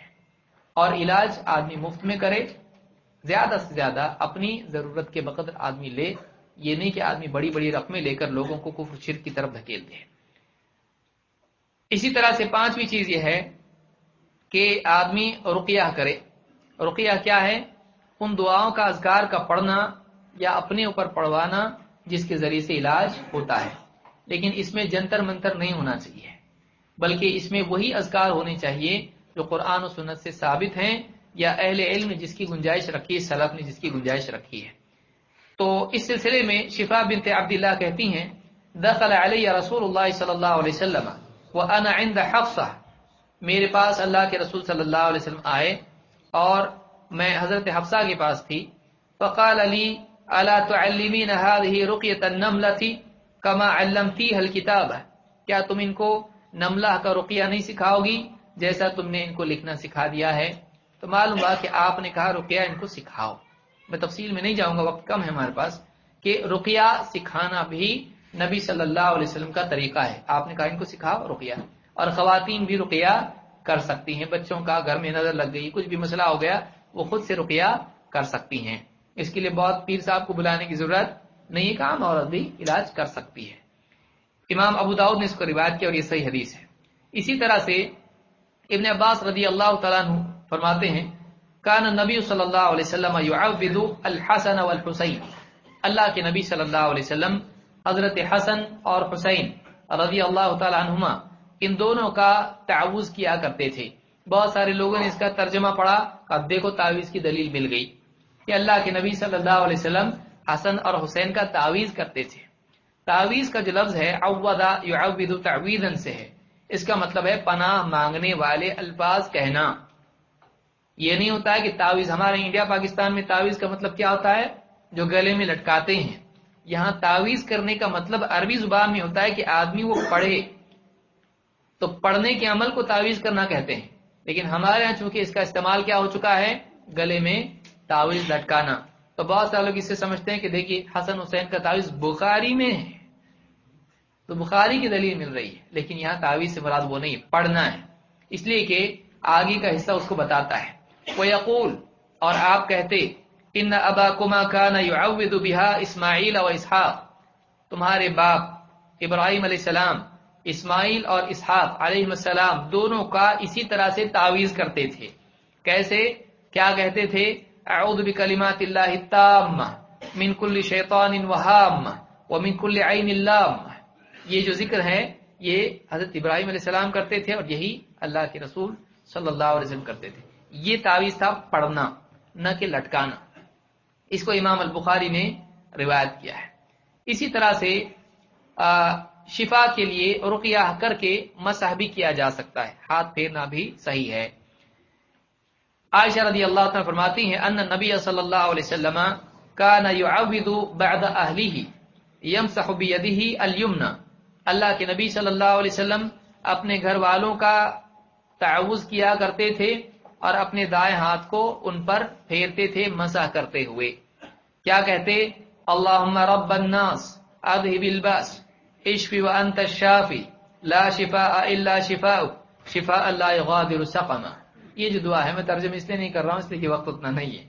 Speaker 2: اور علاج آدمی مفت میں کرے، زیادہ سے زیادہ اپنی ضرورت کے بقدر آدمی لے، یہ نہیں کہ آدمی بڑی بڑی رقمیں لے کر لوگوں کو کفر شرک کی طرف دھکیل دے۔ اسی طرح سے پانچویں چیز یہ ہے کہ آدمی رقیہ کرے۔ رقیہ کیا ہے؟ ان دعاؤں کا اذکار کا پڑھنا یا اپنے اوپر پڑھوانا جس کے ذریعے سے علاج ہوتا ہے۔ لیکن اس میں جنتر منتر نہیں ہونا چاہیے، بلکہ اس میں وہی اذکار ہونے چاہیے جو قرآن و سنت سے ثابت ہیں یا اہل علم نے جس کی گنجائش رکھی ہے، سلف نے جس کی گنجائش رکھی ہے۔ تو اس سلسلے میں شفا بنت عبداللہ کہتی ہیں، دخل علیہ رسول اللہ صلی اللہ علیہ وسلم وانا عند حفصہ۔ میرے پاس اللہ کے رسول صلی اللہ علیہ وسلم آئے اور میں حضرت حفصہ کے پاس تھی۔ فقال علی الا تعلمین هذه رقیۃ النملہ کما علمتیها الكتاب کیا تم ان کو نملہ کا رقیہ نہیں سکھاؤ گی؟ جیسا تم نے ان کو لکھنا سکھا دیا ہے، تو معلوم ہوا کہ آپ نے کہا رقیہ ان کو سکھاؤ۔ میں تفصیل میں نہیں جاؤں گا، وقت کم ہے ہمارے پاس، کہ رقیہ سکھانا بھی نبی صلی اللہ علیہ وسلم کا طریقہ ہے۔ آپ نے کہا ان کو سکھاؤ رقیہ۔ اور خواتین بھی رقیہ کر سکتی ہیں۔ بچوں کا گھر میں نظر لگ گئی، کچھ بھی مسئلہ ہو گیا، وہ خود سے رقیہ کر سکتی ہیں۔ اس کے لیے بہت پیر صاحب کو بلانے کی ضرورت نہیں ہے کام عورت بھی علاج کر سکتی ہے۔ امام ابو داؤد نے اس کو روایت کیا اور یہ صحیح حدیث ہے۔ اسی طرح سے ابن عباس رضی اللہ تعالیٰ عنہ فرماتے ہیں، کان نبی صلی اللہ علیہ وسلم یعوذ الحسن والحسین. اللہ کے نبی صلی اللہ علیہ وسلم، حضرت حسن اور حسین رضی اللہ تعالی عنہما، ان دونوں کا تعوذ کیا کرتے تھے۔ بہت سارے لوگوں نے اس کا ترجمہ پڑھا، اب دیکھو تعویذ کی دلیل مل گئی کہ اللہ کے نبی صلی اللہ علیہ وسلم حسن اور حسین کا تعویذ کرتے تھے۔ تعویذ کا جو لفظ ہے عوضا یعوذ سے ہے۔ اس کا مطلب ہے پناہ مانگنے والے الفاظ کہنا۔ یہ نہیں ہوتا ہے کہ تعویذ، ہمارے انڈیا، پاکستان میں تعویذ کا مطلب کیا ہوتا ہے؟ جو گلے میں لٹکاتے ہیں۔ یہاں تعویذ کرنے کا مطلب عربی زبان میں ہوتا ہے کہ آدمی وہ پڑھے۔ تو پڑھنے کے عمل کو تعویذ کرنا کہتے ہیں۔ لیکن ہمارے یہاں چونکہ اس کا استعمال کیا ہو چکا ہے، گلے میں تعویذ لٹکانا۔ تو بہت سارے لوگ اس سے سمجھتے ہیں کہ دیکھیے حسن حسین کا تعویذ بخاری میں ہے۔ تو بخاری کی دلیل مل رہی ہے، لیکن یہاں تعویذ سے مراد وہ نہیں، پڑھنا ہے۔ اس لیے کہ آگے کا حصہ اس کو بتاتا ہے۔ وہ یقول اور آپ کہتے ان ابا کما کا نہ اسماعیل اور اسحاق تمہارے باپ ابراہیم علیہ السلام، اسماعیل اور اسحاق علیہ السلام دونوں کا اسی طرح سے تعویذ کرتے تھے۔ کیسے؟ کیا کہتے تھے؟ اعوذ بکلمات اللہ التامہ من کل شیطان وہام ومن کل عین اللام یہ جو ذکر ہے، یہ حضرت ابراہیم علیہ السلام کرتے تھے اور یہی اللہ کے رسول صلی اللہ علیہ وسلم کرتے تھے۔ یہ تعویذ تھا پڑھنا، نہ کہ لٹکانا۔ اس کو امام البخاری نے روایت کیا ہے۔ اسی طرح سے شفا کے لیے رقیہ کر کے مسح بھی کیا جا سکتا ہے۔ ہاتھ پھیرنا بھی صحیح ہے۔ عائشہ رضی اللہ تعالیٰ فرماتی ہیں، ان نبی صلی اللہ علیہ وسلم کان یعوذ بعد اہلیہ یمسح بیدہ الیمنى اللہ کے نبی صلی اللہ علیہ وسلم اپنے گھر والوں کا تعوذ کیا کرتے تھے اور اپنے دائیں ہاتھ کو ان پر پھیرتے تھے، مسح کرتے ہوئے۔ کیا کہتے؟ اللہم رب الناس اذهب الباس اشفی وانت الشافی، لا شفاء الا شفاء شفاء لا يغادر سقما۔ یہ جو دعا ہے، میں ترجمہ اس لیے نہیں کر رہا ہوں، اس لیے کہ وقت اتنا نہیں ہے۔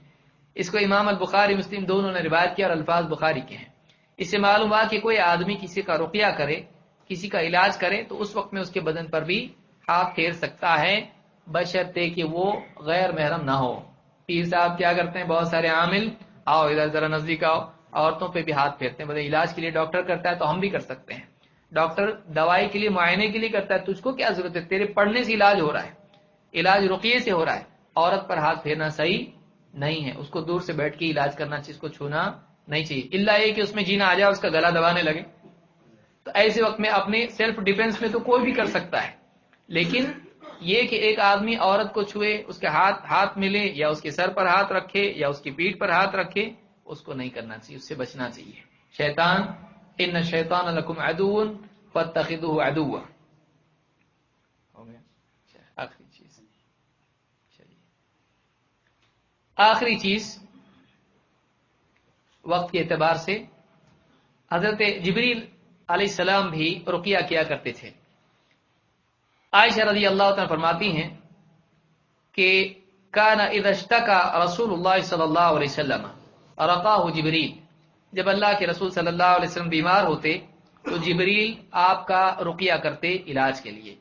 Speaker 2: اس کو امام البخاری، مسلم دونوں نے روایت کیا اور الفاظ بخاری کے ہیں۔ اس سے معلوم ہوا کہ کوئی آدمی کسی کا رقیہ کرے کسی کا علاج کرے تو اس وقت میں اس کے بدن پر بھی ہاتھ پھیر سکتا ہے۔ بشرطے کہ وہ غیر محرم نہ ہو۔ پیر صاحب کیا کرتے ہیں؟ بہت سارے عامل۔ آؤ ادھر ذرا نزدیک آؤ۔ عورتوں پہ بھی ہاتھ پھیرتے ہیں۔ مطلب علاج کے لیے ڈاکٹر کرتا ہے تو ہم بھی کر سکتے ہیں۔ ڈاکٹر دوائی کے لیے معائنے کے لیے کرتا ہے۔ تجھ کو کیا ضرورت ہے؟ تیرے پڑھنے سے علاج ہو رہا ہے۔ علاج رقیے سے ہو رہا ہے۔ عورت پر ہاتھ پھیرنا صحیح نہیں ہے۔ اس کو دور سے بیٹھ کے علاج کرنا چاہیے اس کو چھونا نہیں چاہیے۔ اللہ یہ کہ اس میں جینا آ جائے، اس کا گلا دبانے لگے۔ تو ایسے وقت میں اپنے سیلف ڈیفینس میں تو کوئی بھی کر سکتا ہے۔ لیکن یہ کہ ایک آدمی عورت کو چھوئے، اس کے ہاتھ ہاتھ ملے یا اس کے سر پر ہاتھ رکھے یا اس کی پیٹ پر ہاتھ رکھے، اس کو نہیں کرنا چاہیے، اس سے بچنا چاہیے۔ شیطان، ان شیطان لکم عدو فتخذوه عدوا ہو گیا؟ آخری چیز۔ چلیے۔ آخری چیز وقت کے اعتبار سے حضرت جبریل علیہ السلام بھی رقیہ کیا کرتے تھے۔ عائشہ رضی اللہ تعالیٰ فرماتی ہیں کہ کان ادشتکا رسول اللہ صلی اللہ علیہ وسلم، رقاہ جبریل۔ جب اللہ کے رسول صلی اللہ علیہ وسلم بیمار ہوتے، تو جبریل آپ کا رقیہ کرتے علاج کے لیے۔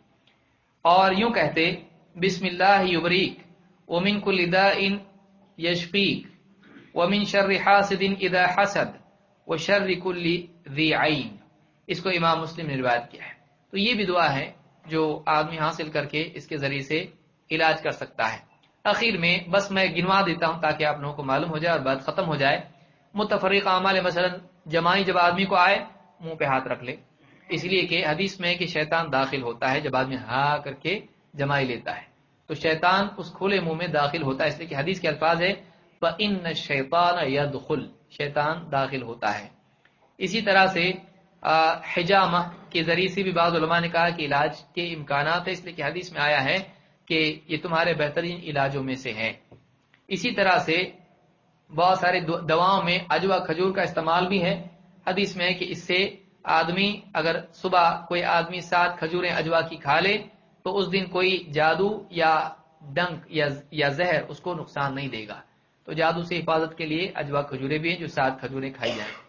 Speaker 2: اور یوں کہتے، بسم اللہ یبریک، ومن کل داء یشفیک، ومن شر حاسد اذا حسد، وشر کل ذی عین۔ اس کو امام مسلم نے روایت کیا ہے۔ تو یہ بھی دعا ہے جو آدمی حاصل کر کے اس کے ذریعے سے علاج کر سکتا ہے۔ اخیر میں بس میں گنوا دیتا ہوں تاکہ آپ لوگوں کو معلوم ہو جائے اور بات ختم ہو جائے۔ متفرق اعمال مثلا جمائی جب آدمی کو آئے، منہ پہ ہاتھ رکھ لے۔ اس لیے کہ حدیث میں کہ شیطان داخل ہوتا ہے جب آدمی ہاں کر کے جمائی لیتا ہے۔ تو شیطان اس کھلے منہ میں داخل ہوتا ہے، اس لیے کہ حدیث کے الفاظ ہے ان شیطان یدخل شیطان داخل ہوتا ہے۔ اسی طرح سے حجامہ کے ذریعے سے بھی بعض علماء نے کہا کہ علاج کے امکانات ہے اس لیے کہ حدیث میں آیا ہے کہ یہ تمہارے بہترین علاجوں میں سے ہے اسی طرح سے بہت سارے دواؤں میں اجوا کھجور کا استعمال بھی ہے۔ حدیث میں ہے کہ اس سے آدمی، اگر صبح کوئی آدمی سات کھجوریں اجوا کی کھا لے، تو اس دن کوئی جادو یا ڈنک یا زہر اس کو نقصان نہیں دے گا۔ تو جادو سے حفاظت کے لیے اجوا کھجورے بھی ہیں جو سات کھجوریں کھائی جائیں۔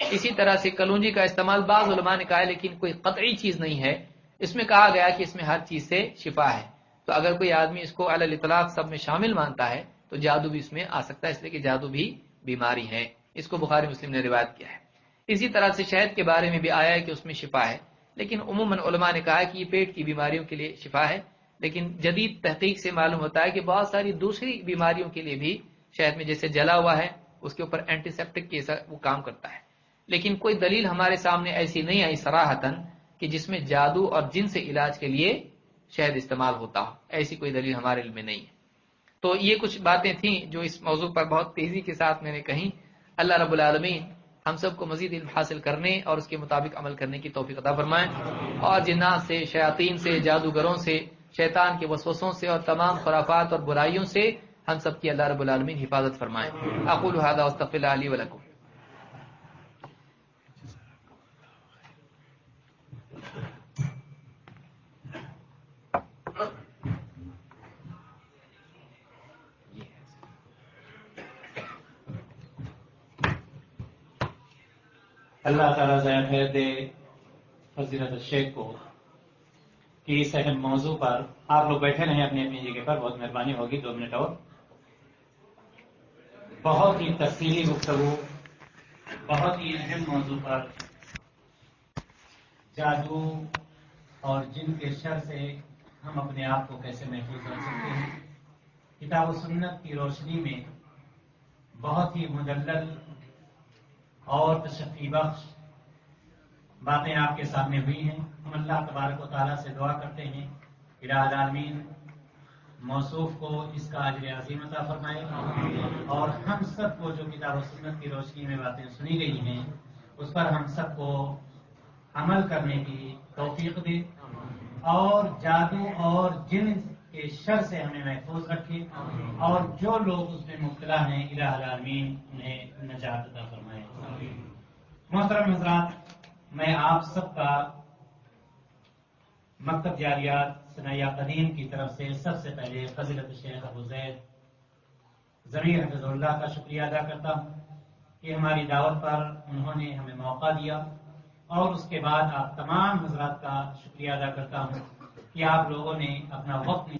Speaker 2: اسی طرح سے کلونجی کا استعمال بعض علماء نے کہا ہے، لیکن کوئی قطعی چیز نہیں ہے۔ اس میں کہا گیا کہ اس میں ہر چیز سے شفا ہے۔ تو اگر کوئی آدمی اس کو اطلاق سب میں شامل مانتا ہے، تو جادو بھی اس میں آ سکتا ہے، اس لیے کہ جادو بھی بیماری ہے اس کو بخاری مسلم نے روایت کیا ہے۔ اسی طرح سے شہد کے بارے میں بھی آیا ہے کہ اس میں شفا ہے۔ لیکن عموماً علماء نے کہا کہ یہ پیٹ کی بیماریوں کے لیے شفا ہے۔ لیکن جدید تحقیق سے معلوم ہوتا ہے کہ بہت ساری دوسری بیماریوں کے لیے بھی شہد میں جیسے جلا ہوا ہے، اس کے اوپر اینٹی سیپٹک کی وہ کام کرتا ہے۔ لیکن کوئی دلیل ہمارے سامنے ایسی نہیں آئی سراہتن کہ جس میں جادو اور جن سے علاج کے لیے شہد استعمال ہوتا ہو۔ ایسی کوئی دلیل ہمارے علم میں نہیں ہے۔ تو یہ کچھ باتیں تھیں جو اس موضوع پر بہت تیزی کے ساتھ میں نے کہیں۔ اللہ رب العالمین ہم سب کو مزید علم حاصل کرنے اور اس کے مطابق عمل کرنے کی توفیق عطا فرمائیں اور جنات سے، شیاطین سے، جادوگروں سے، شیطان کے وسوسوں سے اور تمام خرافات اور برائیوں سے ہم سب کی اللہ رب العالمین حفاظت فرمائیں اقول هذا واستغفر الله لي ولكم۔
Speaker 1: اللہ تعالیٰ خیر دے فضیلت الشیخ کو کہ اس اہم موضوع پر آپ لوگ بیٹھے رہے اپنی اپنی جگہ پر بہت مہربانی ہوگی، دو منٹ اور۔ بہت ہی تفصیلی گفتگو، بہت ہی اہم موضوع پر جادو اور جن کے شر سے ہم اپنے آپ کو کیسے محفوظ رکھ سکتے ہیں، کتاب و سنت کی روشنی میں بہت ہی مدلل اور تشفی بخش باتیں آپ کے سامنے ہوئی ہیں۔ ہم اللہ تبارک و تعالیٰ سے دعا کرتے ہیں عالمین موصوف کو اس کا اجر عظیم عطا فرمائے اور ہم سب کو جو کتاب و سنت کی روشنی میں باتیں سنی گئی ہیں، اس پر ہم سب کو عمل کرنے کی توفیق دے اور جادو اور جن کے شر سے ہمیں محفوظ رکھے اور جو لوگ اس میں مبتلا ہیں الہ العالمین انہیں نجات عطا فرمائے۔ محترم حضرات، میں آپ سب کا مکتب جاریات سنیا قدیم کی طرف سے سب سے پہلے فضلت شیخ ابو زید زمین حفظ اللہ کا شکریہ ادا کرتا ہوں کہ ہماری دعوت پر انہوں نے ہمیں موقع دیا اور اس کے بعد آپ تمام حضرات کا شکریہ ادا کرتا ہوں کہ آپ لوگوں نے اپنا وقت